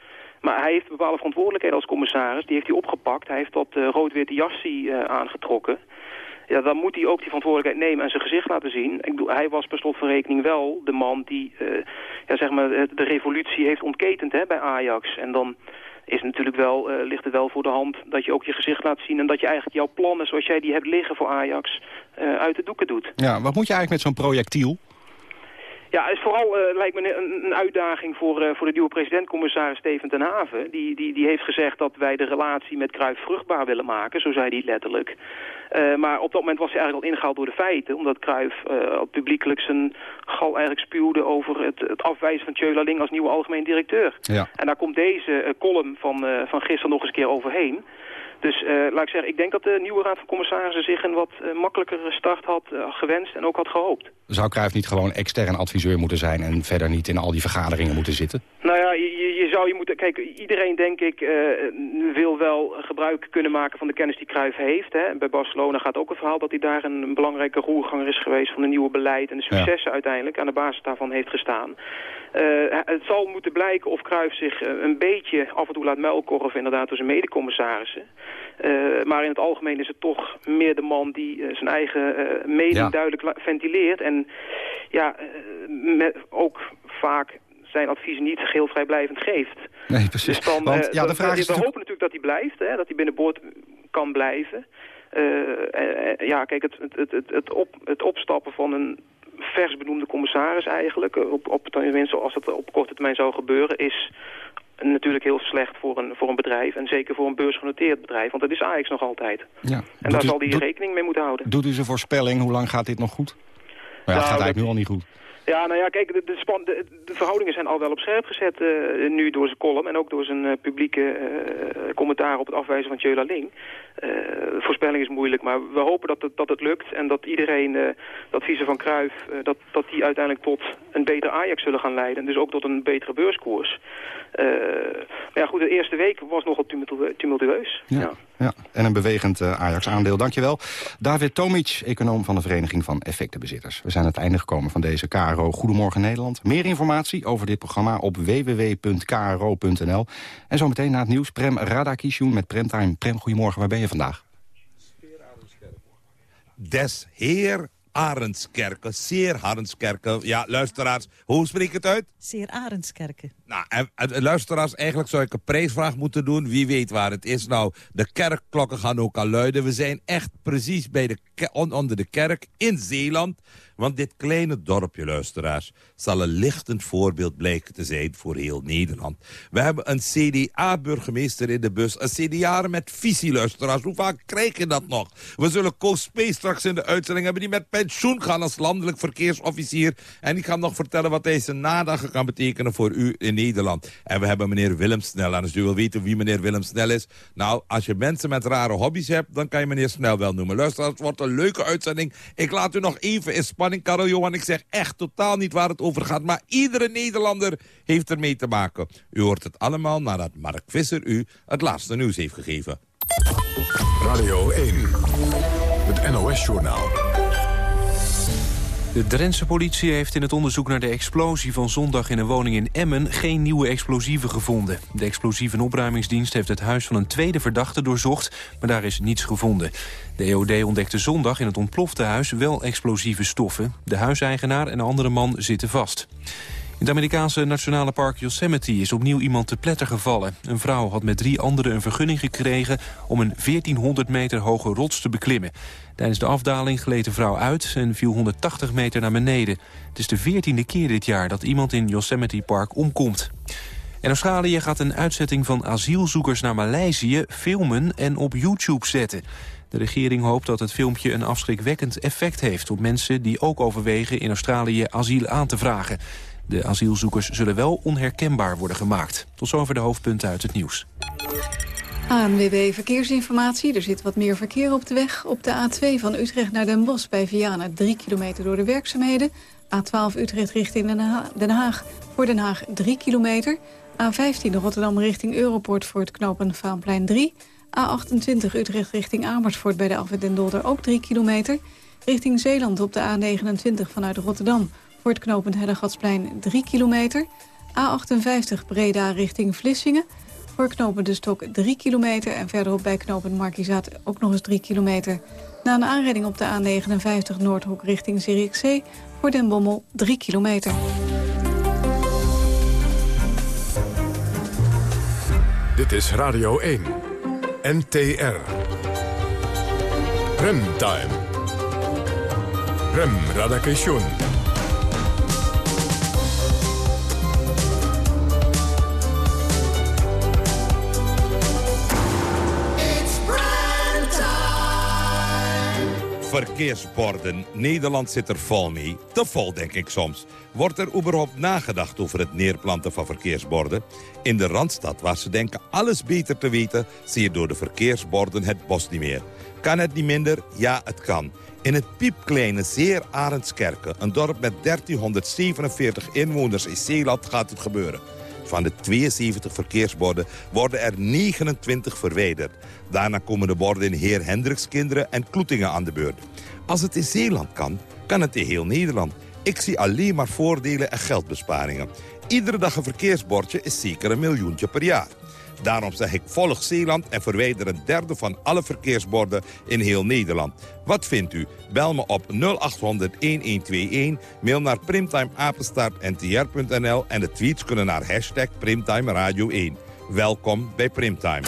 Maar hij heeft bepaalde verantwoordelijkheden als commissaris. Die heeft hij opgepakt. Hij heeft dat eh, rood-witte jasje eh, aangetrokken. Ja, dan moet hij ook die verantwoordelijkheid nemen en zijn gezicht laten zien. Ik bedoel, hij was per slot van rekening wel de man die eh, ja, zeg maar, de revolutie heeft ontketend hè, bij Ajax. En dan is natuurlijk wel, ligt het wel voor de hand dat je ook je gezicht laat zien... en dat je eigenlijk jouw plannen zoals jij die hebt liggen voor Ajax uit de doeken doet. Ja, wat moet je eigenlijk met zo'n projectiel? Ja, het is vooral eh, lijkt me een, een uitdaging voor, eh, voor de nieuwe president-commissaris Steven ten Haven. Die, die, die heeft gezegd dat wij de relatie met Cruijff vruchtbaar willen maken, zo zei hij letterlijk. Eh, maar op dat moment was hij eigenlijk al ingehaald door de feiten, omdat al publiekelijk zijn gal eigenlijk spuwde over het, het afwijzen van Tjöla Ling als nieuwe algemeen directeur. Ja. En daar komt deze column van, van gisteren nog eens een keer overheen. Dus eh, laat ik zeggen, ik denk dat de nieuwe raad van commissarissen zich een wat eh, makkelijkere start had eh, gewenst en ook had gehoopt. Zou Cruijff niet gewoon extern adviseur moeten zijn... en verder niet in al die vergaderingen moeten zitten? Nou zou je moeten... Kijk, iedereen denk ik eh, wil wel gebruik kunnen maken van de kennis die Cruijff heeft. Hè. Bij Barcelona gaat ook het verhaal dat hij daar een, een belangrijke roerganger is geweest van het nieuwe beleid en de successen uiteindelijk aan de basis daarvan heeft gestaan. Eh, het zal moeten blijken of Cruijff zich eh, een beetje af en toe laat muilkorven inderdaad door zijn medecommissarissen. Eh, maar in het algemeen is het toch meer de man die zijn eigen eh mening Ja. duidelijk ventileert. En ja, met, ook vaak zijn adviezen niet geheel vrijblijvend geeft. Nee, precies. Dus dan, Want eh, ja, de dan- vraag we is hopen natuurlijk... natuurlijk dat hij blijft, hè, dat hij binnenboord kan blijven. Eh, eh, eh, ja, kijk, het, het, het, het, op, het opstappen van een vers benoemde commissaris eigenlijk, eh, op, op, tenminste als het op korte termijn zou gebeuren, is natuurlijk heel slecht voor een, voor een bedrijf. En zeker voor een beursgenoteerd bedrijf, want dat is Ajax nog altijd. Ja. En daar u- zal hij rekening mee moeten houden. Doet u zijn voorspelling, hoe lang gaat dit nog goed? Maar ja, het Nou, gaat dat- eigenlijk nu al niet goed. Ja, nou ja, kijk, de, de, span, de, de verhoudingen zijn al wel op scherp gezet uh, nu door zijn column en ook door zijn uh, publieke uh, commentaar op het afwijzen van Tjöla Ling. voorspelling is moeilijk, maar we hopen dat het, dat het lukt en dat iedereen, dat vice van Cruijff, dat, dat die uiteindelijk tot een beter Ajax zullen gaan leiden. Dus ook tot een betere beurskoers. maar ja, goed, de eerste week was nogal tumultueus. Ja, ja. Ja. en een bewegend Ajax-aandeel. Dankjewel. David Tomic, econoom van de Vereniging van Effectenbezitters. We zijn aan het einde gekomen van deze KRO Goedemorgen Nederland. Meer informatie over dit programma op www.kro.nl. En zometeen na het nieuws Prem Radakishun met Premtime. Prem, goedemorgen, waar ben je vandaag? Des Heer Arendskerken, Zeer Arendskerken. Ja, luisteraars, hoe spreek ik het uit? Zeer Arendskerken. Nou, luisteraars, eigenlijk zou ik een prijsvraag moeten doen. Wie weet waar het is. Nou, de kerkklokken gaan ook al luiden. We zijn echt precies bij de, onder de kerk in Zeeland. Want dit kleine dorpje, luisteraars, zal een lichtend voorbeeld blijken te zijn voor heel Nederland. We hebben een CDA-burgemeester in de bus. Een CDA met visie, luisteraars. Hoe vaak krijg je dat nog? We zullen Koos straks in de uitzending hebben... die met pensioen gaan als landelijk verkeersofficier. En ik ga hem nog vertellen wat deze nadagen kan betekenen voor u in Nederland. En we hebben meneer Willem Snel. En als u wil weten wie meneer Willem Snel is... nou, als je mensen met rare hobby's hebt... dan kan je meneer Snel wel noemen. Luisteraars, het wordt een leuke uitzending. Ik laat u nog even in spanning, Karel Johan. Ik zeg echt totaal niet waar het over gaat. Maar iedere Nederlander heeft ermee te maken. U hoort het allemaal nadat Mark Visser u het laatste nieuws heeft gegeven. Radio 1, het NOS-journaal. De Drentse politie heeft in het onderzoek naar de explosie van zondag in een woning in Emmen geen nieuwe explosieven gevonden. De explosieve opruimingsdienst heeft het huis van een tweede verdachte doorzocht, maar daar is niets gevonden. De EOD ontdekte zondag in het ontplofte huis wel explosieve stoffen. De huiseigenaar en een andere man zitten vast. In het Amerikaanse nationale park Yosemite is opnieuw iemand te pletter gevallen. Een vrouw had met drie anderen een vergunning gekregen om een 1400 meter hoge rots te beklimmen. Tijdens de afdaling gleed de vrouw uit en viel 180 meter naar beneden. Het is de veertiende keer dit jaar dat iemand in Yosemite Park omkomt. En Australië gaat een uitzetting van asielzoekers naar Maleisië filmen en op YouTube zetten. De regering hoopt dat het filmpje een afschrikwekkend effect heeft... op mensen die ook overwegen in Australië asiel aan te vragen. De asielzoekers zullen wel onherkenbaar worden gemaakt. Tot zover de hoofdpunten uit het nieuws. ANWB Verkeersinformatie. Er zit wat meer verkeer op de weg. Op de A2 van Utrecht naar Den Bosch bij Vianen 3 kilometer door de werkzaamheden. A12 Utrecht richting Den Haag. Voor Den Haag 3 kilometer. A15 Rotterdam richting Europort voor het knopen Vaanplein 3. A28 Utrecht richting Amersfoort bij de Alfred den Dolder ook 3 kilometer. Richting Zeeland op de A29 vanuit Rotterdam voor het knooppunt Hellegatsplein 3 kilometer. A58 Breda richting Vlissingen. Voor knooppunt De Stok 3 kilometer. En verderop bij knooppunt Markizaat ook nog eens 3 kilometer. Na een aanrijding op de A59 Noordhoek richting Zierikzee. Voor Den Bommel 3 kilometer. Dit is Radio 1. NTR. Remtime. Rem Radakation. Verkeersborden. Nederland zit er vol mee. Te vol, denk ik soms. Wordt er überhaupt nagedacht over het neerplanten van verkeersborden? In de Randstad, waar ze denken alles beter te weten... zie je door de verkeersborden het bos niet meer. Kan het niet minder? Ja, het kan. In het piepkleine Zeer Arendskerken, een dorp met 1347 inwoners in Zeeland, gaat het gebeuren. Van de 72 verkeersborden worden er 29 verwijderd. Daarna komen de borden in Heer Hendrikskinderen en Kloetingen aan de beurt. Als het in Zeeland kan, kan het in heel Nederland. Ik zie alleen maar voordelen en geldbesparingen. Iedere dag een verkeersbordje is zeker een miljoentje per jaar. Daarom zeg ik volg Zeeland en verwijder een derde van alle verkeersborden in heel Nederland. Wat vindt u? Bel me op 0800-1121, mail naar primtimeapenstaartntr.nl en de tweets kunnen naar hashtag Primtime Radio 1. Welkom bij Primtime.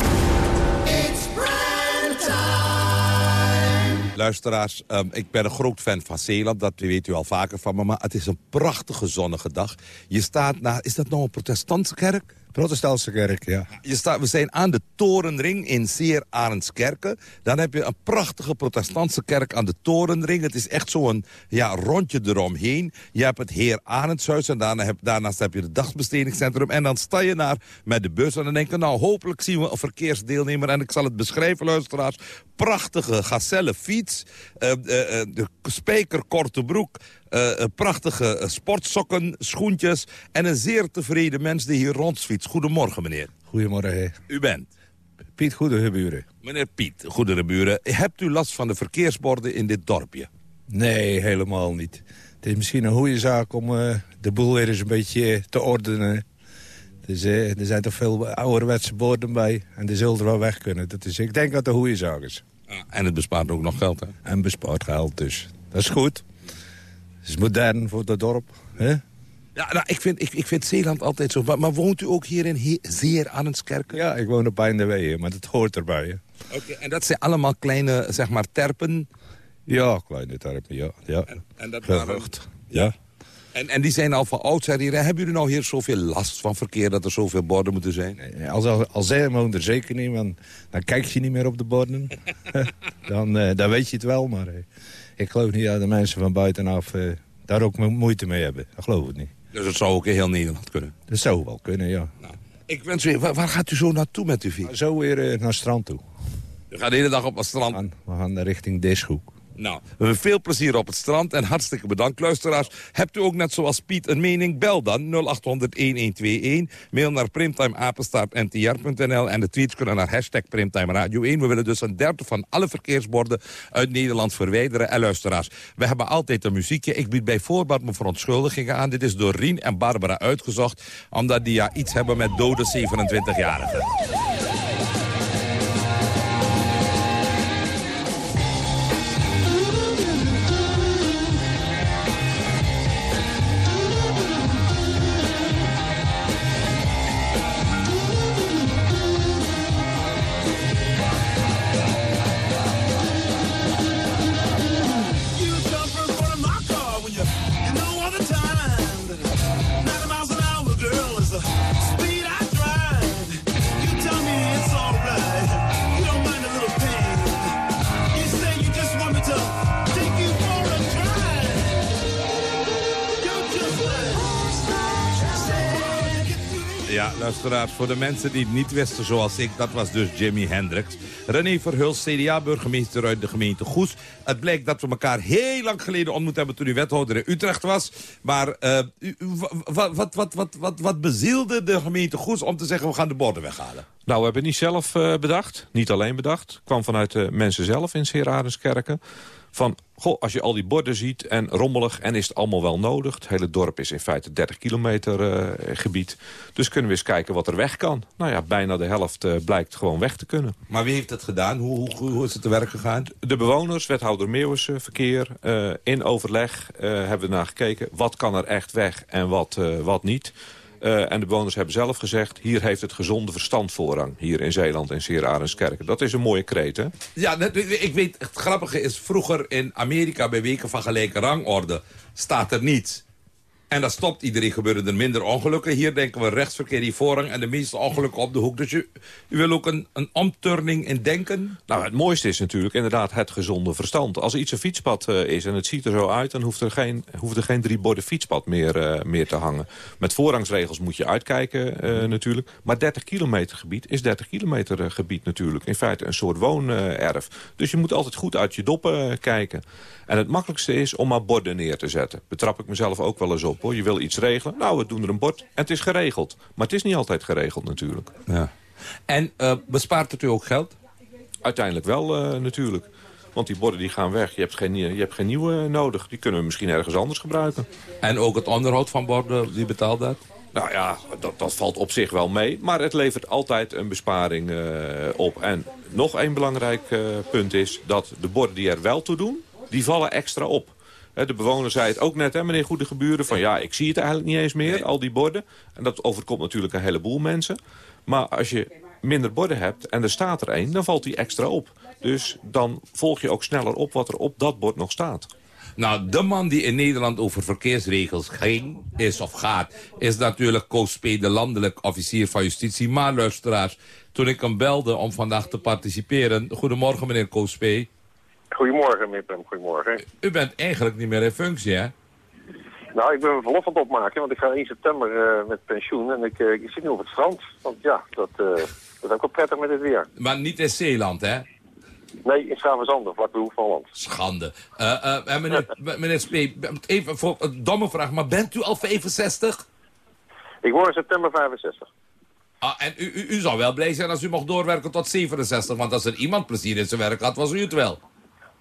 Luisteraars, um, ik ben een groot fan van Zeeland. Dat weet u al vaker van me. Maar het is een prachtige zonnige dag. Je staat na... Is dat nou een protestantse kerk? Protestantse kerk, ja. Je staat, we zijn aan de Torenring in Seer Arendskerken. Dan heb je een prachtige protestantse kerk aan de Torenring. Het is echt zo'n ja, rondje eromheen. Je hebt het Heer Arendshuis en daarna heb, daarnaast heb je het dagbestedingscentrum. En dan sta je naar met de bus en dan denk je... nou, hopelijk zien we een verkeersdeelnemer. En ik zal het beschrijven, luisteraars. Prachtige gazelle fiets. Uh, uh, de spijkerkorte broek. Uh, prachtige sportsokken, schoentjes en een zeer tevreden mens die hier rondfietst. Goedemorgen, meneer. Goedemorgen. U bent? Piet Goedereburen. Meneer Piet Goedereburen, hebt u last van de verkeersborden in dit dorpje? Nee, helemaal niet. Het is misschien een goede zaak om uh, de boel weer eens een beetje te ordenen. Dus, uh, er zijn toch veel ouderwetse borden bij en die zullen er wel weg kunnen. Dat is, ik denk dat het een goede zaak is. Ah, en het bespaart ook nog geld, hè? En bespaart geld, dus dat is goed. Het is modern voor het dorp, hè? Ja, nou, ik, vind, ik, ik vind Zeeland altijd zo. Maar, maar woont u ook hier in He Zeer Arnskerken? Ja, ik woon op Eindewee, maar dat hoort erbij. Oké, en dat zijn allemaal kleine, zeg maar, terpen? Ja, kleine terpen, ja. ja. En, en dat Gerucht, ja. En, en die zijn al van oudsher hier. Hebben jullie nou hier zoveel last van verkeer dat er zoveel borden moeten zijn? Nee, als, als, als zij woont er zeker niet, want dan kijk je niet meer op de borden. <laughs> <laughs> dan, uh, dan weet je het wel, maar uh, ik geloof niet dat de mensen van buitenaf uh, daar ook moeite mee hebben. Dat geloof ik niet. Dus het zou ook in heel Nederland kunnen? Dat zou wel kunnen, ja. Nou, ik wens u, waar, waar, gaat u zo naartoe met uw fiets? Zo weer naar het strand toe. U gaat de hele dag op het strand? We gaan, we gaan richting Dishoek. Nou, veel plezier op het strand en hartstikke bedankt, luisteraars. Hebt u ook net zoals Piet een mening? Bel dan 0800-1121. Mail naar primtimeapenstaartntr.nl en de tweets kunnen naar hashtag Primtime Radio 1. We willen dus een derde van alle verkeersborden uit Nederland verwijderen. En luisteraars, we hebben altijd een muziekje. Ik bied bij voorbaat mijn verontschuldigingen aan. Dit is door Rien en Barbara uitgezocht, omdat die ja iets hebben met dode 27-jarigen. Voor de mensen die het niet wisten zoals ik... dat was dus Jimi Hendrix. René Verhulst, CDA-burgemeester uit de gemeente Goes. Het blijkt dat we elkaar heel lang geleden ontmoet hebben... toen u wethouder in Utrecht was. Maar uh, wat, wat, wat, wat, wat, bezielde de gemeente Goes om te zeggen... we gaan de borden weghalen? Nou, we hebben niet zelf uh, bedacht. Niet alleen bedacht. Het kwam vanuit de mensen zelf in Seeradenskerken van, goh, als je al die borden ziet en rommelig en is het allemaal wel nodig. Het hele dorp is in feite 30 kilometer uh, gebied. Dus kunnen we eens kijken wat er weg kan. Nou ja, bijna de helft uh, blijkt gewoon weg te kunnen. Maar wie heeft dat gedaan? Hoe, hoe, hoe is het te werk gegaan? De bewoners, wethouder Meeuwissen, verkeer. Uh, in overleg hebben we naar gekeken. Wat kan er echt weg en wat, wat niet? Uh, en de bewoners hebben zelf gezegd... hier heeft het gezonde verstand voorrang. Hier in Zeeland en Arendskerken. Dat is een mooie kreet, hè? Ja, ik weet, het grappige is... vroeger in Amerika bij weken van gelijke rangorde... staat er niets. En dat stopt iedereen, gebeuren er minder ongelukken. Hier denken we rechtsverkeer die voorrang en de meeste ongelukken op de hoek. Dus u, u wil ook een, een omturning in denken? Nou, het mooiste is natuurlijk inderdaad het gezonde verstand. Als iets een fietspad uh, is en het ziet er zo uit... dan hoeft er geen, hoeft er geen drie borden fietspad meer, uh, meer te hangen. Met voorrangsregels moet je uitkijken uh, natuurlijk. Maar 30 kilometer gebied is 30 kilometer gebied natuurlijk. In feite een soort woonerf. Dus je moet altijd goed uit je doppen kijken. En het makkelijkste is om maar borden neer te zetten. Betrap ik mezelf ook wel eens op. Hoor. Je wil iets regelen. Nou, we doen er een bord. En het is geregeld. Maar het is niet altijd geregeld natuurlijk. Ja. En uh, bespaart het u ook geld? Uiteindelijk wel uh, natuurlijk. Want die borden die gaan weg. Je hebt, geen, je hebt geen nieuwe nodig. Die kunnen we misschien ergens anders gebruiken. En ook het onderhoud van borden, wie betaalt dat? Nou ja, dat, dat valt op zich wel mee. Maar het levert altijd een besparing uh, op. En nog één belangrijk punt is dat de borden die er wel toe doen... die vallen extra op. De bewoner zei het ook net, hè, meneer Goede Geburen... van ja, ik zie het eigenlijk niet eens meer, al die borden. En dat overkomt natuurlijk een heleboel mensen. Maar als je minder borden hebt en er staat er één, dan valt die extra op. Dus dan volg je ook sneller op wat er op dat bord nog staat. Nou, de man die in Nederland over verkeersregels ging, is of gaat... is natuurlijk Koos P., de landelijk officier van justitie. Maar luisteraars, toen ik hem belde om vandaag te participeren... Goedemorgen, meneer Koos P. Goedemorgen, meneer Prem. Goedemorgen. U bent eigenlijk niet meer in functie, hè? Nou, ik ben mijn verlof aan het opmaken, want ik ga 1 september eh, met pensioen. En ik, eh, ik zit nu op het strand. Want ja, dat, eh, dat is ook wel prettig met het weer. Maar niet in Zeeland, hè? Nee, in Schravenzande, vlak bij Hoek van Holland. Schande. Meneer, <laughs> meneer Spee, even voor een domme vraag, maar bent u al 65? Ik word in september 65. Ah, en u, u, u zou wel blij zijn als u mocht doorwerken tot 67, want als er iemand plezier in zijn werk had, was u het wel.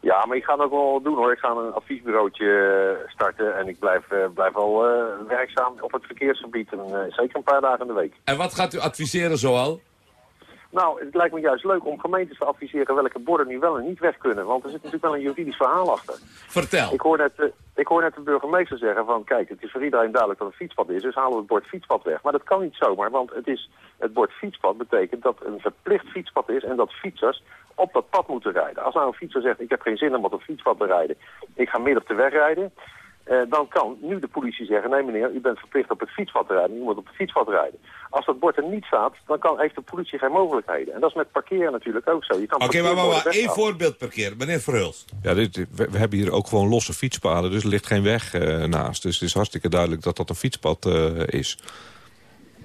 Ja, maar ik ga het ook wel doen hoor. Ik ga een adviesbureautje eh, starten en ik blijf, eh, blijf wel eh, werkzaam op het verkeersgebied. Zeker een paar dagen in de week. En wat gaat u adviseren zoal? Nou, het lijkt me juist leuk om gemeentes te adviseren welke borden nu wel en niet weg kunnen. Want er zit natuurlijk wel een juridisch verhaal achter. Vertel. Ik hoor net, eh, ik hoor net de burgemeester zeggen van, kijk, het is voor iedereen duidelijk dat het fietspad is, dus halen we het bord fietspad weg. Maar dat kan niet zomaar, want het, is, het bord fietspad betekent dat een verplicht fietspad is en dat fietsers op dat pad moeten rijden. Als nou een fietser zegt, ik heb geen zin om op het fietspad te rijden, ik ga midden op de weg rijden, eh, dan kan nu de politie zeggen, nee meneer, u bent verplicht op het fietspad te rijden, u moet op het fietspad rijden. Als dat bord er niet staat, dan kan, heeft de politie geen mogelijkheden. En dat is met parkeren natuurlijk ook zo. Je kan Oké, maar, maar, één voorbeeld per keer. Meneer Verhulst. Ja, dit, we, we hebben hier ook gewoon losse fietspaden, dus er ligt geen weg eh, naast. Dus het is hartstikke duidelijk dat dat een fietspad eh, is.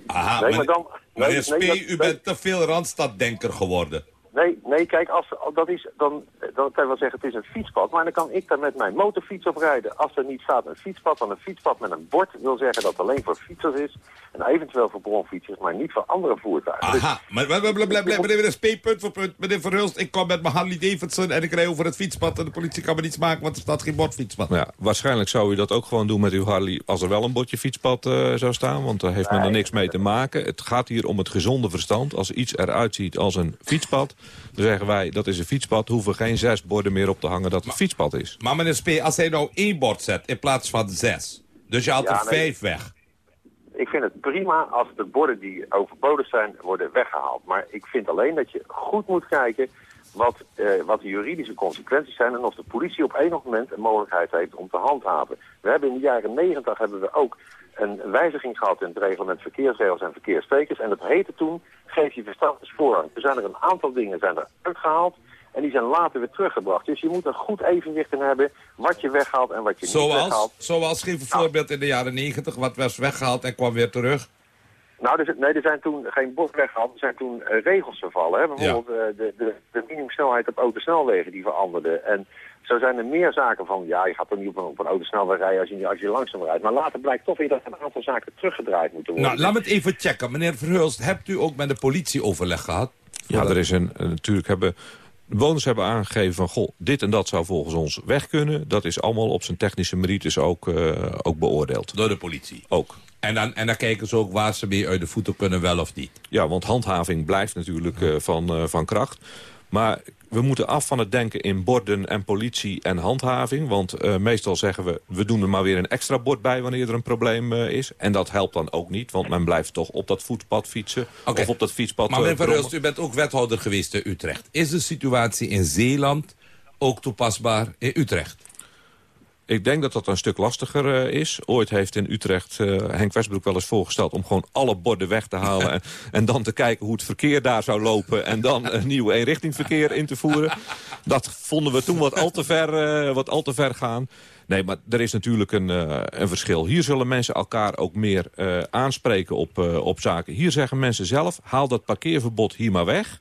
Aha, Nee, maar meneer, dan- nee, meneer nee, Spee, dat- u nee. bent te veel Randstaddenker geworden. Nee, nee, kijk, als, dat is, dan, dan kan je wel zeggen het is een fietspad, maar dan kan ik daar met mijn motorfiets op rijden. Als er niet staat een fietspad, dan een fietspad met een bord wil zeggen dat het alleen voor fietsers is en eventueel voor bronfietsers, maar niet voor andere voertuigen. Dus- Aha, maar bla, bla, bla, bla, bla, meneer Spee, punt voor punt. Meneer Verhulst, ik kom met mijn Harley Davidson en ik rij over het fietspad en de politie kan me niets maken, want er staat geen bord fietspad. Ja, waarschijnlijk zou u dat ook gewoon doen met uw Harley... als er wel een bordje fietspad eh, zou staan, want daar heeft men er niks mee te maken. Het gaat hier om het gezonde verstand. Als iets eruit ziet als een fietspad, dan zeggen wij dat is een fietspad... hoeven geen zes borden meer op te hangen dat het fietspad is. Maar meneer Spee, als hij nou één bord zet in plaats van zes, dus je haalt Ja, er nee. vijf weg. Ik vind het prima als de borden die overbodig zijn worden weggehaald. Maar ik vind alleen dat je goed moet kijken wat, eh, wat de juridische consequenties zijn... en of de politie op enig moment een mogelijkheid heeft om te handhaven. We hebben in de jaren negentig hebben we ook een wijziging gehad in het reglement verkeersregels en verkeerstekens. En dat heette toen, geef je verstanders voorrang. Er zijn er een aantal dingen zijn er uitgehaald en die zijn later weer teruggebracht. Dus je moet een goed evenwicht in hebben wat je weghaalt en wat je niet weghaalt. zoals geef een voorbeeld in de jaren negentig, wat was weggehaald en kwam weer terug. Nou, er, zijn- nee, er zijn toen geen bord weggehaald, er zijn toen eh, regels vervallen. Hè? Bijvoorbeeld eh, de, de, de minimumsnelheid op autosnelwegen die veranderde. En zo zijn er meer zaken van, ja, je gaat toch niet op een, op een autosnelweg rijden als je, als je langzaam rijdt. Maar later blijkt toch weer dat een aantal zaken teruggedraaid moeten worden. Nou, laat me het even checken. Meneer Verhulst, hebt u ook met de politie overleg gehad? Ja, er is een, eh, natuurlijk hebben... De bewoners hebben aangegeven van, goh, dit en dat zou volgens ons weg kunnen. Dat is allemaal op zijn technische merites ook, eh, ook beoordeeld. Door de politie? Ook. En dan, en dan kijken ze ook waar ze mee uit de voeten kunnen, wel of niet. Ja, want handhaving blijft natuurlijk eh, van, eh, van kracht. Maar we moeten af van het denken in borden en politie en handhaving. Want eh, meestal zeggen we, we doen er maar weer een extra bord bij wanneer er een probleem is. En dat helpt dan ook niet, want men blijft toch op dat voetpad fietsen. Of op dat fietspad Maar meneer Verhulst, brommen. u bent ook wethouder geweest in Utrecht. Is de situatie in Zeeland ook toepasbaar in Utrecht? Ik denk dat dat een stuk lastiger eh, is. Ooit heeft in Utrecht eh, Henk Westbroek wel eens voorgesteld... om gewoon alle borden weg te halen... <laughs> en, en dan te kijken hoe het verkeer daar zou lopen... en dan een nieuw eenrichtingverkeer in te voeren. Dat vonden we toen wat al te ver, eh, wat al te ver gaan. Nee, maar er is natuurlijk een, eh, een verschil. Hier zullen mensen elkaar ook meer eh, aanspreken op, eh, op zaken. Hier zeggen mensen zelf, haal dat parkeerverbod hier maar weg...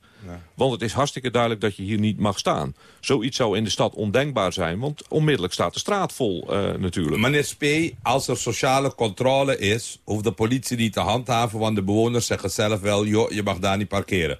Want het is hartstikke duidelijk dat je hier niet mag staan. Zoiets zou in de stad ondenkbaar zijn, want onmiddellijk staat de straat vol natuurlijk. Meneer Spee, als er sociale controle is... hoeft de politie niet te handhaven... want de bewoners zeggen zelf wel... joh, je mag daar niet parkeren.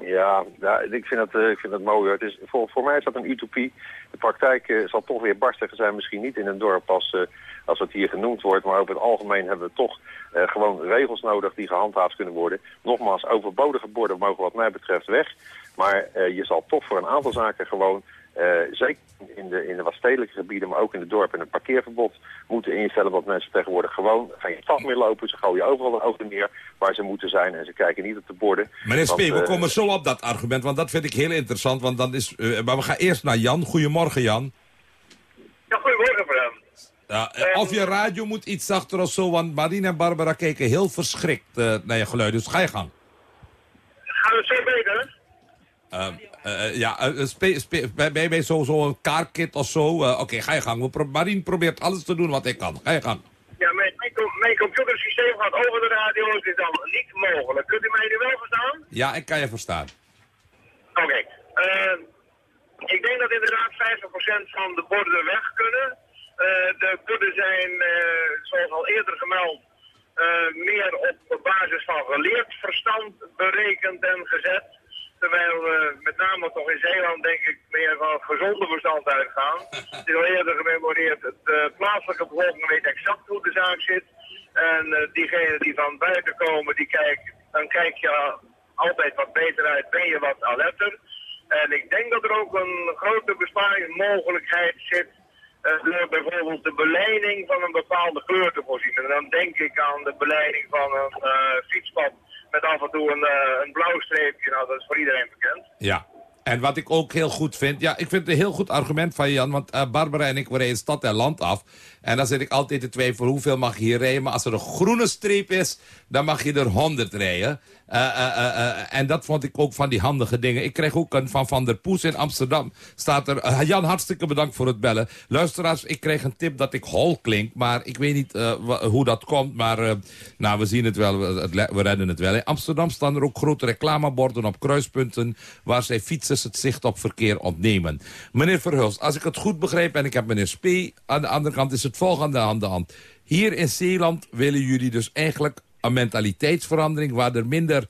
Ja, ja ik, vind dat, eh, ik vind dat mooi. Het is, voor, voor mij is dat een utopie. De praktijk eh, zal toch weer barstiger zijn. Misschien niet in een dorp als, eh, als het hier genoemd wordt. Maar over het algemeen hebben we toch gewoon regels nodig die gehandhaafd kunnen worden. Nogmaals, overbodige borden mogen wat mij betreft weg. Maar eh, je zal toch voor een aantal zaken gewoon... eh, zeker in de, in de wat stedelijke gebieden, maar ook in de dorpen... een parkeerverbod moeten instellen. Want mensen tegenwoordig gewoon geen stad meer lopen. Ze gooien overal over de meer waar ze moeten zijn. En ze kijken niet op de borden. Meneer Spee, we eh, komen zo op dat argument... want dat vind ik heel interessant. Want dan is, maar we gaan eerst naar Jan. Goedemorgen, Jan. Ja, goedemorgen. Ja, eh, of je radio moet iets zachter of zo, want Marine en Barbara kijken heel verschrikt naar je geluid. Dus ga je gang. Gaan we het zo beter? Eh, eh, ja, eh, spe, spe, bij, bij, bij zo'n zo een kaartkit of zo. Oké, ga je gang. We pro Marine probeert alles te doen wat hij kan. Ga je gang. Ja, mijn, mijn, mijn computersysteem gaat over de radio. Het is dan niet mogelijk. Kunt u mij nu wel verstaan? Ja, ik kan je verstaan. Oké. eh, ik denk dat inderdaad 50% van de borden weg kunnen. De borden zijn, zoals al eerder gemeld, meer op basis van geleerd verstand berekend en gezet. Terwijl we met name toch in Zeeland denk ik meer van het gezonde verstand uitgaan. <laughs> Het is al eerder gememoreerd, het eh, plaatselijke bevolking weet exact hoe de zaak zit. En eh diegenen die van buiten komen, die kijken, dan kijk je altijd wat beter uit, ben je wat alerter. En ik denk dat er ook een grote besparingsmogelijkheid zit eh, door bijvoorbeeld de beleiding van een bepaalde kleur te voorzien. En dan denk ik aan de beleiding van een fietspad met af en toe een, eh, een blauw streepje. Nou, dat is voor iedereen bekend. Ja. En wat ik ook heel goed vind... Ja, ik vind het een heel goed argument van Jan. Want eh, Barbara en ik rijden stad en land af. En dan zit ik altijd te twijfelen hoeveel mag je hier rijden. Maar als er een groene streep is, dan mag je er 100 rijden. Eh, eh, eh, en dat vond ik ook van die handige dingen. Ik kreeg ook een van Van der Poes in Amsterdam. Staat er, Jan, hartstikke bedankt voor het bellen. Luisteraars, ik kreeg een tip dat ik hol klink. Maar ik weet niet hoe dat komt. Maar nou, we zien het wel. We, we redden het wel. In Amsterdam staan er ook grote reclameborden op kruispunten... waar zij fietsers het zicht op verkeer ontnemen. Meneer Verhulst, als ik het goed begrijp... en ik heb meneer Spee aan de andere kant... is het volgende aan de hand. Hier in Zeeland willen jullie dus eigenlijk een mentaliteitsverandering... waar er minder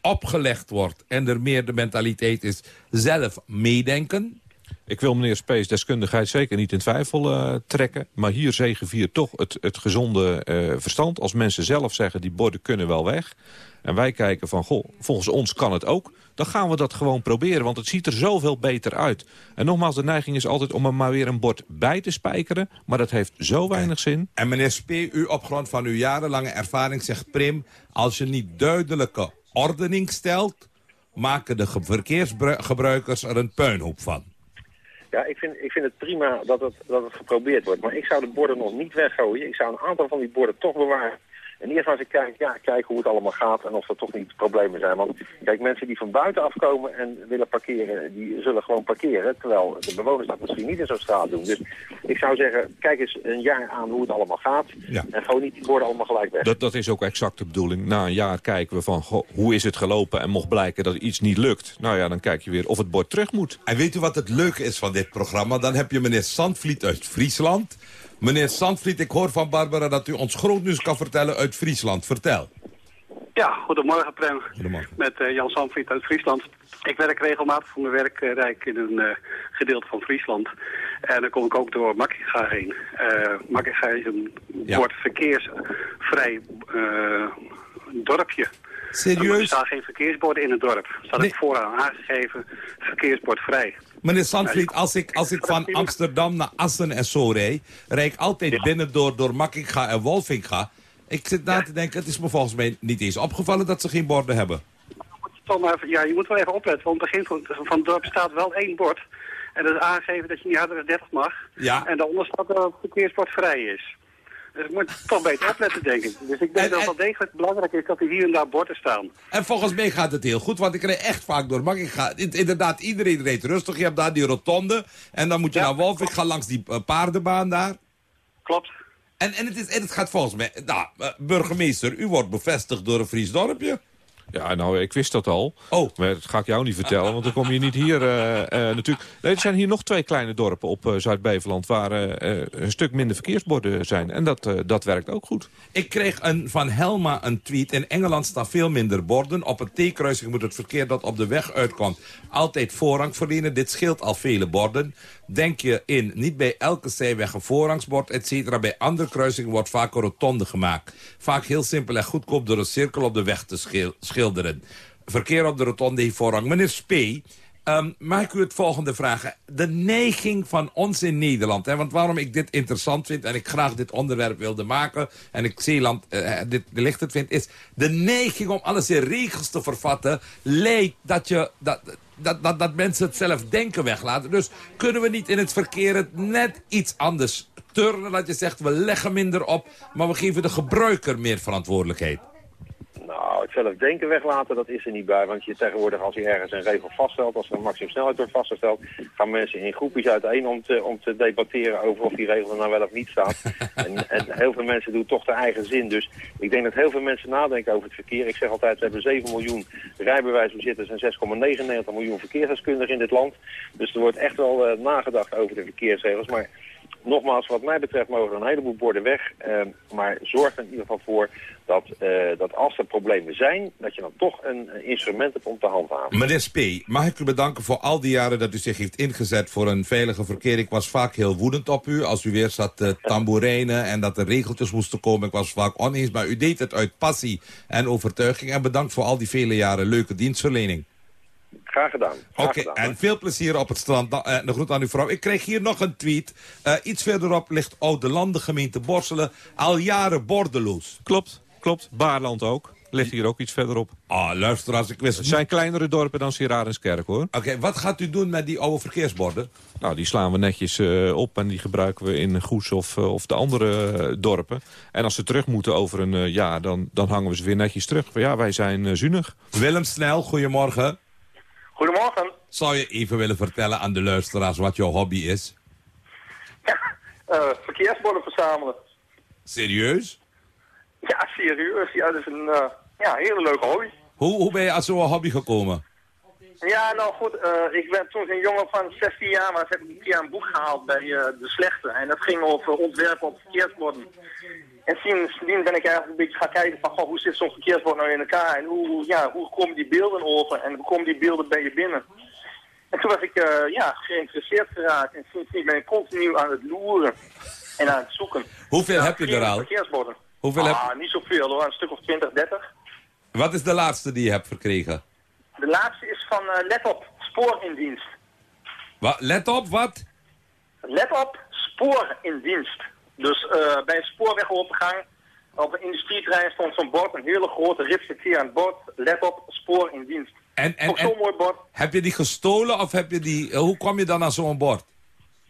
opgelegd wordt en er meer de mentaliteit is zelf meedenken. Ik wil meneer Spees deskundigheid zeker niet in twijfel eh, trekken. Maar hier zegeviert toch het, het gezonde eh, verstand. Als mensen zelf zeggen, die borden kunnen wel weg. En wij kijken van, goh, volgens ons kan het ook. Dan gaan we dat gewoon proberen, want het ziet er zoveel beter uit. En nogmaals, de neiging is altijd om er maar weer een bord bij te spijkeren. Maar dat heeft zo weinig zin. En meneer Spee, u op grond van uw jarenlange ervaring zegt Prim... als je niet duidelijke ordening stelt... maken de ge- verkeersgebruikers er een puinhoop van. Ja, ik vind, ik vind het prima dat het, dat het geprobeerd wordt. Maar ik zou de borden nog niet weggooien. Ik zou een aantal van die borden toch bewaren. En eerst maar eens kijken, ja, kijken hoe het allemaal gaat en of er toch niet problemen zijn. Want kijk, mensen die van buiten afkomen en willen parkeren, die zullen gewoon parkeren. Terwijl de bewoners dat misschien niet in zo'n straat doen. Dus ik zou zeggen, kijk eens een jaar aan hoe het allemaal gaat. En gewoon niet die borden allemaal gelijk weg. Dat, dat is ook exact de bedoeling. Na een jaar kijken we van, goh, hoe is het gelopen? En mocht blijken dat iets niet lukt, nou ja, dan kijk je weer of het bord terug moet. En weet u wat het leuke is van dit programma? Dan heb je meneer Sandvliet uit Friesland. Meneer Sandvliet, ik hoor van Barbara dat u ons groot nieuws kan vertellen uit Friesland. Vertel. Ja, goedemorgen Prem. Goedemorgen. Met eh, Jan Samvliet uit Friesland. Ik werk regelmatig voor mijn werk rijk in een eh, gedeelte van Friesland. En dan kom ik ook door Makkinga heen. Eh Makkinga is een wordt verkeersvrij dorpje. Serieus? Er staan geen verkeersborden in het dorp. Er staat ook vooraan aangegeven, verkeersbord vrij. Meneer Sandvliet, als ik, als ik van Amsterdam naar Assen en zo rijd... rijd ik altijd binnen door, door Makkinga en Wolfinga. Ik zit na te denken, het is me volgens mij niet eens opgevallen dat ze geen borden hebben. Maar even- ja, je moet wel even opletten, want het begin van, van het dorp staat wel één bord. En dat is aangegeven dat je niet harder dan 30 mag. Ja. En daaronder staat dat het verkeersbord vrij is. Dus je moet toch beter opletten, denk ik. Dus ik denk dat het wel degelijk belangrijk is dat er hier en daar borden staan. En volgens mij gaat het heel goed, want ik rijd echt vaak door Makkinga. In- Inderdaad, iedereen reed rustig. Je hebt daar die rotonde. En dan moet je naar Wolfinga langs die eh, paardenbaan daar. Klopt. En, en, het is, en het gaat volgens mij... Nou, eh, burgemeester, u wordt bevestigd door een Fries dorpje. Ja, nou, ik wist dat al. Oh. Maar dat ga ik jou niet vertellen, want dan kom je niet hier eh, eh, natuurlijk... Nee, er zijn hier nog twee kleine dorpen op eh, Zuid-Beveland... waar een stuk minder verkeersborden zijn. En dat, dat werkt ook goed. Ik kreeg een, van Helma een tweet. In Engeland staan veel minder borden. Op een T-kruising moet het verkeer dat op de weg uitkomt... altijd voorrang verdienen. Dit scheelt al vele borden. Denk je in, niet bij elke zijweg een voorrangsbord, et cetera. Bij andere kruisingen wordt vaak een rotonde gemaakt. Vaak heel simpel en goedkoop door een cirkel op de weg te schil- schilderen. Verkeer op de rotonde heeft voorrang. Meneer Spee, Ehm, mag ik u het volgende vragen? De neiging van ons in Nederland. Hè, want waarom ik dit interessant vind en ik graag dit onderwerp wilde maken... en ik Zeeland eh, dit lichtend vind... is de neiging om alles in regels te vervatten... leidt dat, je, dat, dat, dat, dat mensen het zelf denken weglaten. Dus kunnen we niet in het verkeer het net iets anders turnen dat je zegt, we leggen minder op... maar we geven de gebruiker meer verantwoordelijkheid? Het zelf denken weglaten, dat is er niet bij. Want je tegenwoordig, als je ergens een regel vaststelt, als er een maximum snelheid wordt vastgesteld, gaan mensen in groepjes uiteen om te, om te debatteren over of die regel er nou wel of niet staat. <laughs> en, en heel veel mensen doen toch de eigen zin. Dus ik denk dat heel veel mensen nadenken over het verkeer. Ik zeg altijd, we hebben 7 miljoen rijbewijsbezitters en 6,99 miljoen verkeersdeskundigen in dit land. Dus er wordt echt wel uh, nagedacht over de verkeersregels. Maar nogmaals, wat mij betreft mogen er een heleboel borden weg. Uh, maar zorg er in ieder geval voor dat, uh, dat als er problemen zijn... dat je dan toch een instrument hebt om te handhaven. Meneer Spee, mag ik u bedanken voor al die jaren dat u zich heeft ingezet... voor een veilige verkeer. Ik was vaak heel woedend op u als u weer zat te en dat er regeltjes moesten komen. Ik was vaak oneens, maar u deed het uit passie en overtuiging. En bedankt voor al die vele jaren leuke dienstverlening. Graag gedaan. Oké, okay, en veel plezier op het strand. Uh, de groet aan uw vrouw. Ik kreeg hier nog een tweet. Uh, iets verderop ligt Oude Landen, gemeente Borselen. Al jaren bordeloos. Klopt, klopt. Baarland ook. Ligt hier ook iets verderop. Ah, oh, luister als ik wist... Het zijn kleinere dorpen dan Sierarenskerk, hoor. Oké, okay, wat gaat u doen met die oude verkeersborden? Nou, die slaan we netjes uh, op en die gebruiken we in Goes of, uh, of de andere uh, dorpen. En als ze terug moeten over een jaar, dan, dan hangen we ze weer netjes terug. Ja, wij zijn zuinig. Willem Snel, goedemorgen. Goedemorgen. Zou je even willen vertellen aan de luisteraars wat jouw hobby is? Ja, <laughs> uh, verkeersborden verzamelen. Serieus? Ja, serieus. Ja, dat is een uh, ja, hele leuke hobby. Hoe, hoe ben je aan zo'n hobby gekomen? Ja, nou goed, uh, ik ben toen een jongen van 16 jaar, maar heb ik een keer een boek gehaald bij De Slechte. En dat ging over ontwerpen op verkeersborden. En sindsdien ben ik eigenlijk een beetje gaan kijken van, goh, hoe zit zo'n verkeersbord nou in elkaar? En hoe, ja, hoe komen die beelden over? En hoe komen die beelden bij je binnen? En toen was ik uh, ja, geïnteresseerd geraakt. En sindsdien ben ik continu aan het loeren en aan het zoeken. Hoeveel ja, heb je er al? Verkeersborden. Hoeveel ah, heb... niet zoveel hoor, een stuk of 20, 30. Wat is de laatste die je hebt verkregen? De laatste is van uh, Let op, spoor in dienst. Wat? Let op, wat? Let op, spoor in dienst. Dus uh, bij een spoorwegovergang op een industrieterrein stond zo'n bord, een hele grote ritsverkeer aan het bord. Let op, spoor in dienst. En, en, zo'n mooi bord. Heb je die gestolen of heb je die, uh, hoe kwam je dan aan zo'n bord?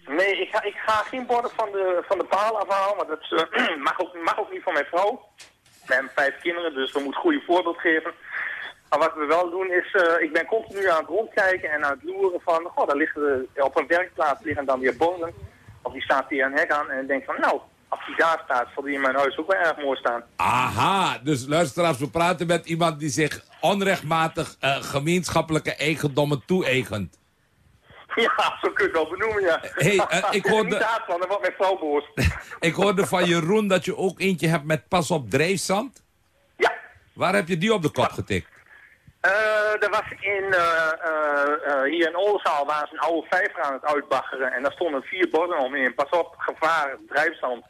Nee, ik ga, ik ga geen borden van de, van de paal afhalen, maar dat uh, <clears throat> mag, ook, mag ook niet van mijn vrouw. We hebben vijf kinderen, dus we moeten een goede voorbeeld geven. Maar wat we wel doen is, uh, ik ben continu aan het rondkijken en aan het loeren van, goh, daar liggen op een werkplaats liggen dan weer borden. Of die staat hier een hek aan en ik denk van, nou, als die daar staat, zal die in mijn huis ook wel erg mooi staan. Aha, dus luisteraars, we praten met iemand die zich onrechtmatig uh, gemeenschappelijke eigendommen toe-eigent. Ja, zo kun je het wel benoemen, ja. Hey, uh, <laughs> ik hoorde... Niet haat van, dan wordt mijn vrouw boos. <laughs> ik hoorde van Jeroen dat je ook eentje hebt met pas op drijfzand. Ja. Waar heb je die op de kop getikt? Uh, er was in, uh, uh, hier in Oldenzaal waren ze een oude vijver aan het uitbaggeren. En daar stonden vier borden omheen. Pas op, gevaar, drijfzand.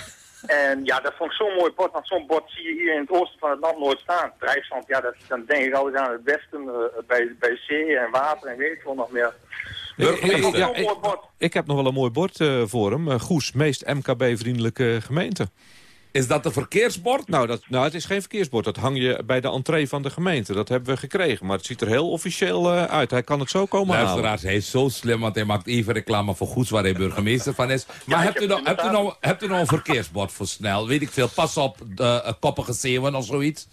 <laughs> en ja, dat vond ik zo'n mooi bord. Want zo'n bord zie je hier in het oosten van het land nooit staan. Drijfzand, ja, dat, dan denk ik altijd aan het westen. bij, bij zee en water en weet ik veel nog meer. Ik, ik, heb nog wel een mooi bord voor hem. Goes, meest MKB-vriendelijke gemeente. Is dat een verkeersbord? Nou, dat, nou, het is geen verkeersbord. Dat hang je bij de entree van de gemeente. Dat hebben we gekregen. Maar het ziet er heel officieel uh, uit. Hij kan het zo komen Luisteraars, hij is zo slim, want hij maakt even reclame voor Goeds... waar hij burgemeester van is. Maar ja, hebt, u nou, hebt, u nou, hebt u nou een verkeersbord voor snel? Weet ik veel, pas op de uh, koppige zeeuwen of zoiets?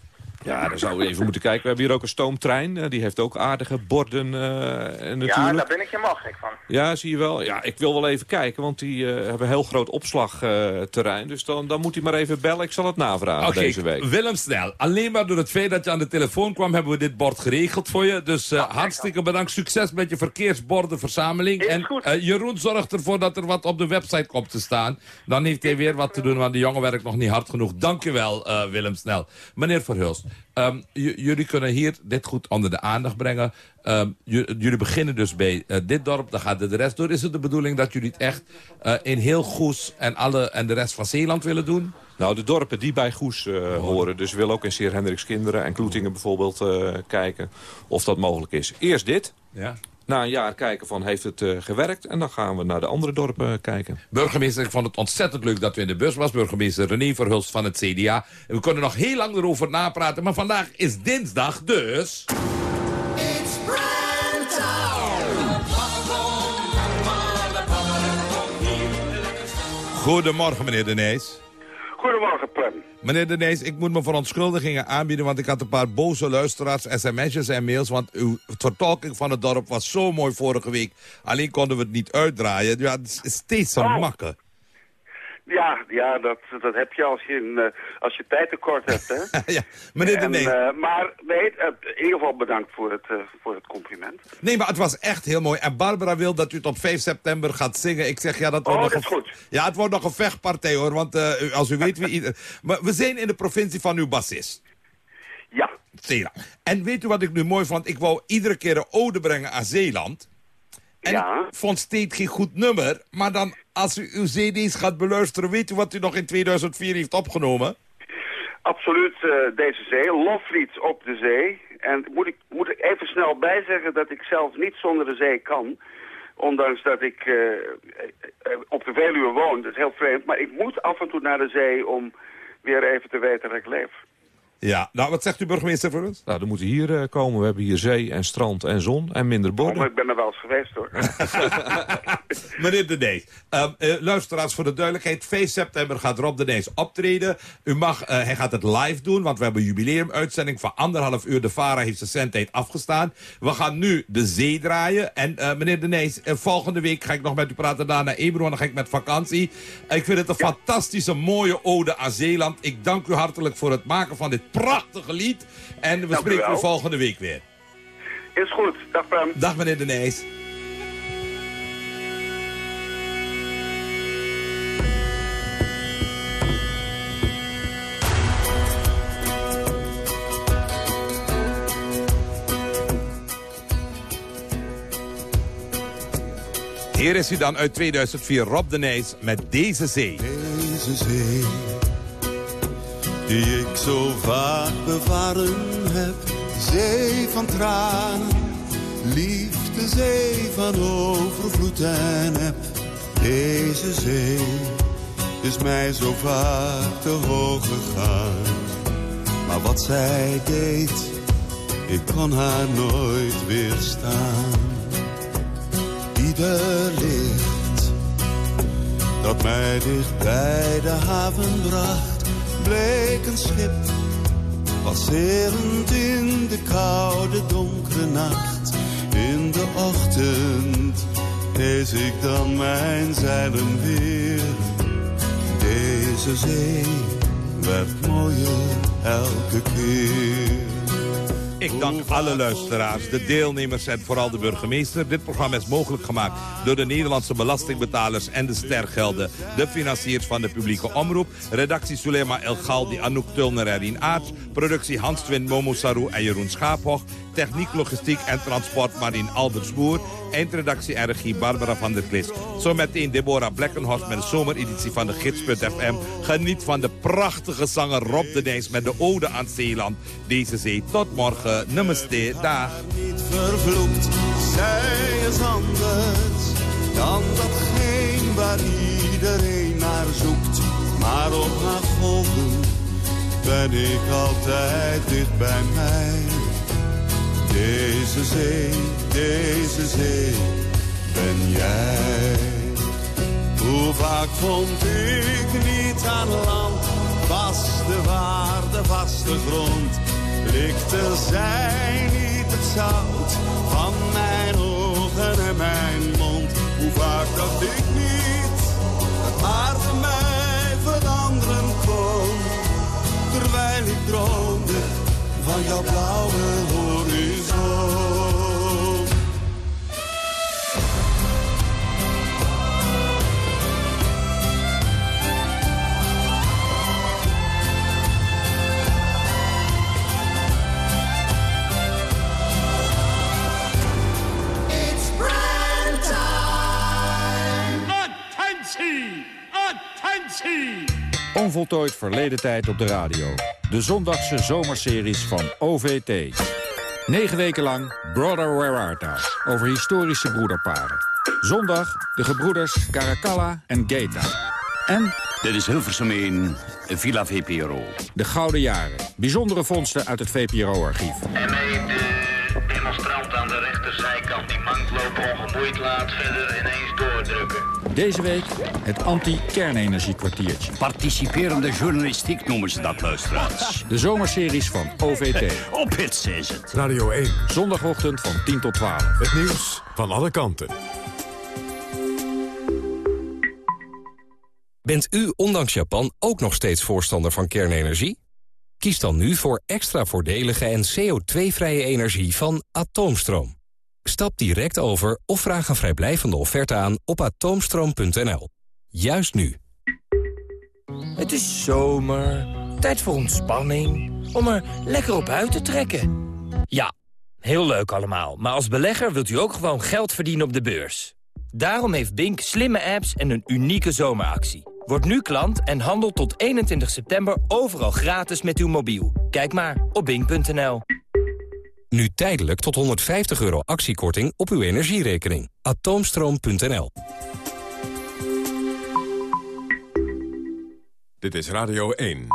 Ja, dan zouden we even moeten kijken. We hebben hier ook een stoomtrein. Die heeft ook aardige borden uh, natuurlijk. Ja, daar ben ik helemaal gek van. Ja, zie je wel. Ja, ik wil wel even kijken, want die uh, hebben een heel groot opslagterrein. Uh, dus dan, dan moet hij maar even bellen. Ik zal het navragen okay, deze week. Willem Snel, alleen maar door het feit dat je aan de telefoon kwam... hebben we dit bord geregeld voor je. Dus uh, hartstikke bedankt. Succes met je verkeersbordenverzameling. Is en goed. Jeroen zorgt ervoor dat er wat op de website komt te staan. Dan heeft hij weer wat te doen, want de jongen werkt nog niet hard genoeg. Dankjewel, uh, Willem Snel. Meneer Verhulst, um, jullie kunnen hier dit goed onder de aandacht brengen. Um, jullie beginnen dus bij uh, dit dorp, dan gaat de rest door. Is het de bedoeling dat jullie het echt uh, in heel Goes en, alle, en de rest van Zeeland willen doen? Nou, de dorpen die bij Goes uh, oh. horen. Dus we willen ook in Seer Hendriks Kinderen en Kloetingen bijvoorbeeld kijken of dat mogelijk is. Eerst dit. Ja. Na een jaar kijken van heeft het uh, gewerkt. En dan gaan we naar de andere dorpen kijken. Burgemeester, ik vond het ontzettend leuk dat u in de bus was. Burgemeester René Verhulst van het CDA. En we kunnen nog heel lang erover napraten. Maar vandaag is dinsdag, dus... Goedemorgen, meneer De Nees. Goedemorgen, Prem. Meneer De Nees, ik moet me verontschuldigingen aanbieden... want ik had een paar boze luisteraars, sms'jes en mails... want uw vertolking van het dorp was zo mooi vorige week. Alleen konden we het niet uitdraaien. Ja, het is steeds een Oh. makke. Ja, ja dat, dat heb je als je, een, eh, als je tijd tekort hebt, hè? <laughs> ja, meneer De En, Nees. eh, maar nee, eh, in ieder geval bedankt voor het, voor het compliment. Nee, maar het was echt heel mooi. En Barbara wil dat u het op 5 september gaat zingen. Ik zeg, ja, dat wordt Oh, nog dat een... goed. Ja, het wordt nog een vechtpartij, hoor. Want als u weet wie... ieder- <laughs> Maar we zijn in de provincie van uw bassist. Ja. Zeeland. En weet u wat ik nu mooi vond? Ik wou iedere keer een ode brengen aan Zeeland. En ik vond steeds geen goed nummer. Maar dan, als u uw cd's gaat beluisteren... weet u wat u nog in 2004 heeft opgenomen? Absoluut, eh, deze zee. Loflied op de zee. En moet ik, moet ik even snel bijzeggen dat ik zelf niet zonder de zee kan. Ondanks dat ik eh, eh, op de Veluwe woon. Dat is heel vreemd. Maar ik moet af en toe naar de zee om weer even te weten dat ik leef. Ja, nou, wat zegt u burgemeester voor ons? Nou, dan moeten hier eh, komen. We hebben hier zee en strand en zon en minder Oh, borden. maar ik ben er wel eens geweest hoor. <laughs> <laughs> Meneer De Nees, ehm, eh, luisteraars voor de duidelijkheid. 5 september gaat Rob De Nees optreden. U mag, eh, hij gaat het live doen, want we hebben een jubileumuitzending van anderhalf uur. De VARA heeft zijn zendtijd afgestaan. We gaan nu de zee draaien. En eh, meneer De Nees, volgende week ga ik nog met u praten. Daarna Ebro, en dan ga ik met vakantie. ik vind het een fantastische, mooie ode aan Zeeland. Ik dank u hartelijk voor het maken van dit prachtige lied. En we Dank spreken u wel. volgende week weer. Is goed. Dag Prem. Dag meneer De Nees. Hier is hij dan uit 2004, Rob de Nijs met Deze Zee. Deze zee, die ik zo vaak bevaren heb. Zee van tranen, liefde, zee van overvloed en heb. Deze zee is mij zo vaak te hoog gegaan. Maar wat zij deed, ik kon haar nooit weerstaan. Ieder licht dat mij dicht bij de haven bracht, bleek een schip. Passerend in de koude donkere nacht, in de ochtend hees ik dan mijn zeilen weer. Deze zee werd mooier elke keer. Ik dank alle luisteraars, de deelnemers en vooral de burgemeester. Dit programma is mogelijk gemaakt door de Nederlandse belastingbetalers en de stergelden. De financiers van de publieke omroep. Redactie Sulema El Galdi, Anouk Tulner en Rien. Productie Hans Twin, Momo Saru en Jeroen Schaaphog. Techniek, logistiek en transport Marien Albertsboer. Eindredactie en regie Barbara van der Klis. Zometeen Deborah Blekkenhorst met de zomereditie van de Gids.fm. Geniet van de prachtige zanger Rob de Nijs met de ode aan Zeeland. Deze zee. Tot morgen. Namaste. Dag. niet vervloekt. Zij is anders dan datgene waar iedereen naar zoekt. Maar op haar golven ben ik altijd dicht bij mij. Deze zee, deze zee, ben jij. Hoe vaak vond ik niet aan land, was de waarde vaste grond. Likte zij niet het zout van mijn ogen en mijn mond. Hoe vaak dacht ik niet haar voor mij veranderen kon. Terwijl ik droomde van jouw blauwe Onvoltooid verleden tijd op de radio. De zondagse zomerseries van OVT. Negen weken lang Brother Where Art Thou? Over historische broederparen. Zondag de gebroeders Caracalla en Geta. En... Dit is Hilversum 1, Villa VPRO. De Gouden Jaren. Bijzondere vondsten uit het VPRO-archief. En de demonstrant aan de rechterzijkant die mankloop ongeboeid laat verder ineens. Deze week het anti-kernenergiekwartiertje. Participerende journalistiek noemen ze dat, luisteraars. <laughs> De zomerseries van OVT. <laughs> Op hits is het. Radio 1. Zondagochtend van 10 tot 12. Het nieuws van alle kanten. Bent u ondanks Japan ook nog steeds voorstander van kernenergie? Kies dan nu voor extra voordelige en CO2-vrije energie van Atoomstroom. Stap direct over of vraag een vrijblijvende offerte aan op atoomstroom.nl. Juist nu. Het is zomer, tijd voor ontspanning, om er lekker op uit te trekken. Ja, heel leuk allemaal, maar als belegger wilt u ook gewoon geld verdienen op de beurs. Daarom heeft Bink slimme apps en een unieke zomeractie. Word nu klant en handel tot 21 september overal gratis met uw mobiel. Kijk maar op bink.nl. Nu tijdelijk tot 150 euro actiekorting op uw energierekening. Atoomstroom.nl Dit is Radio 1.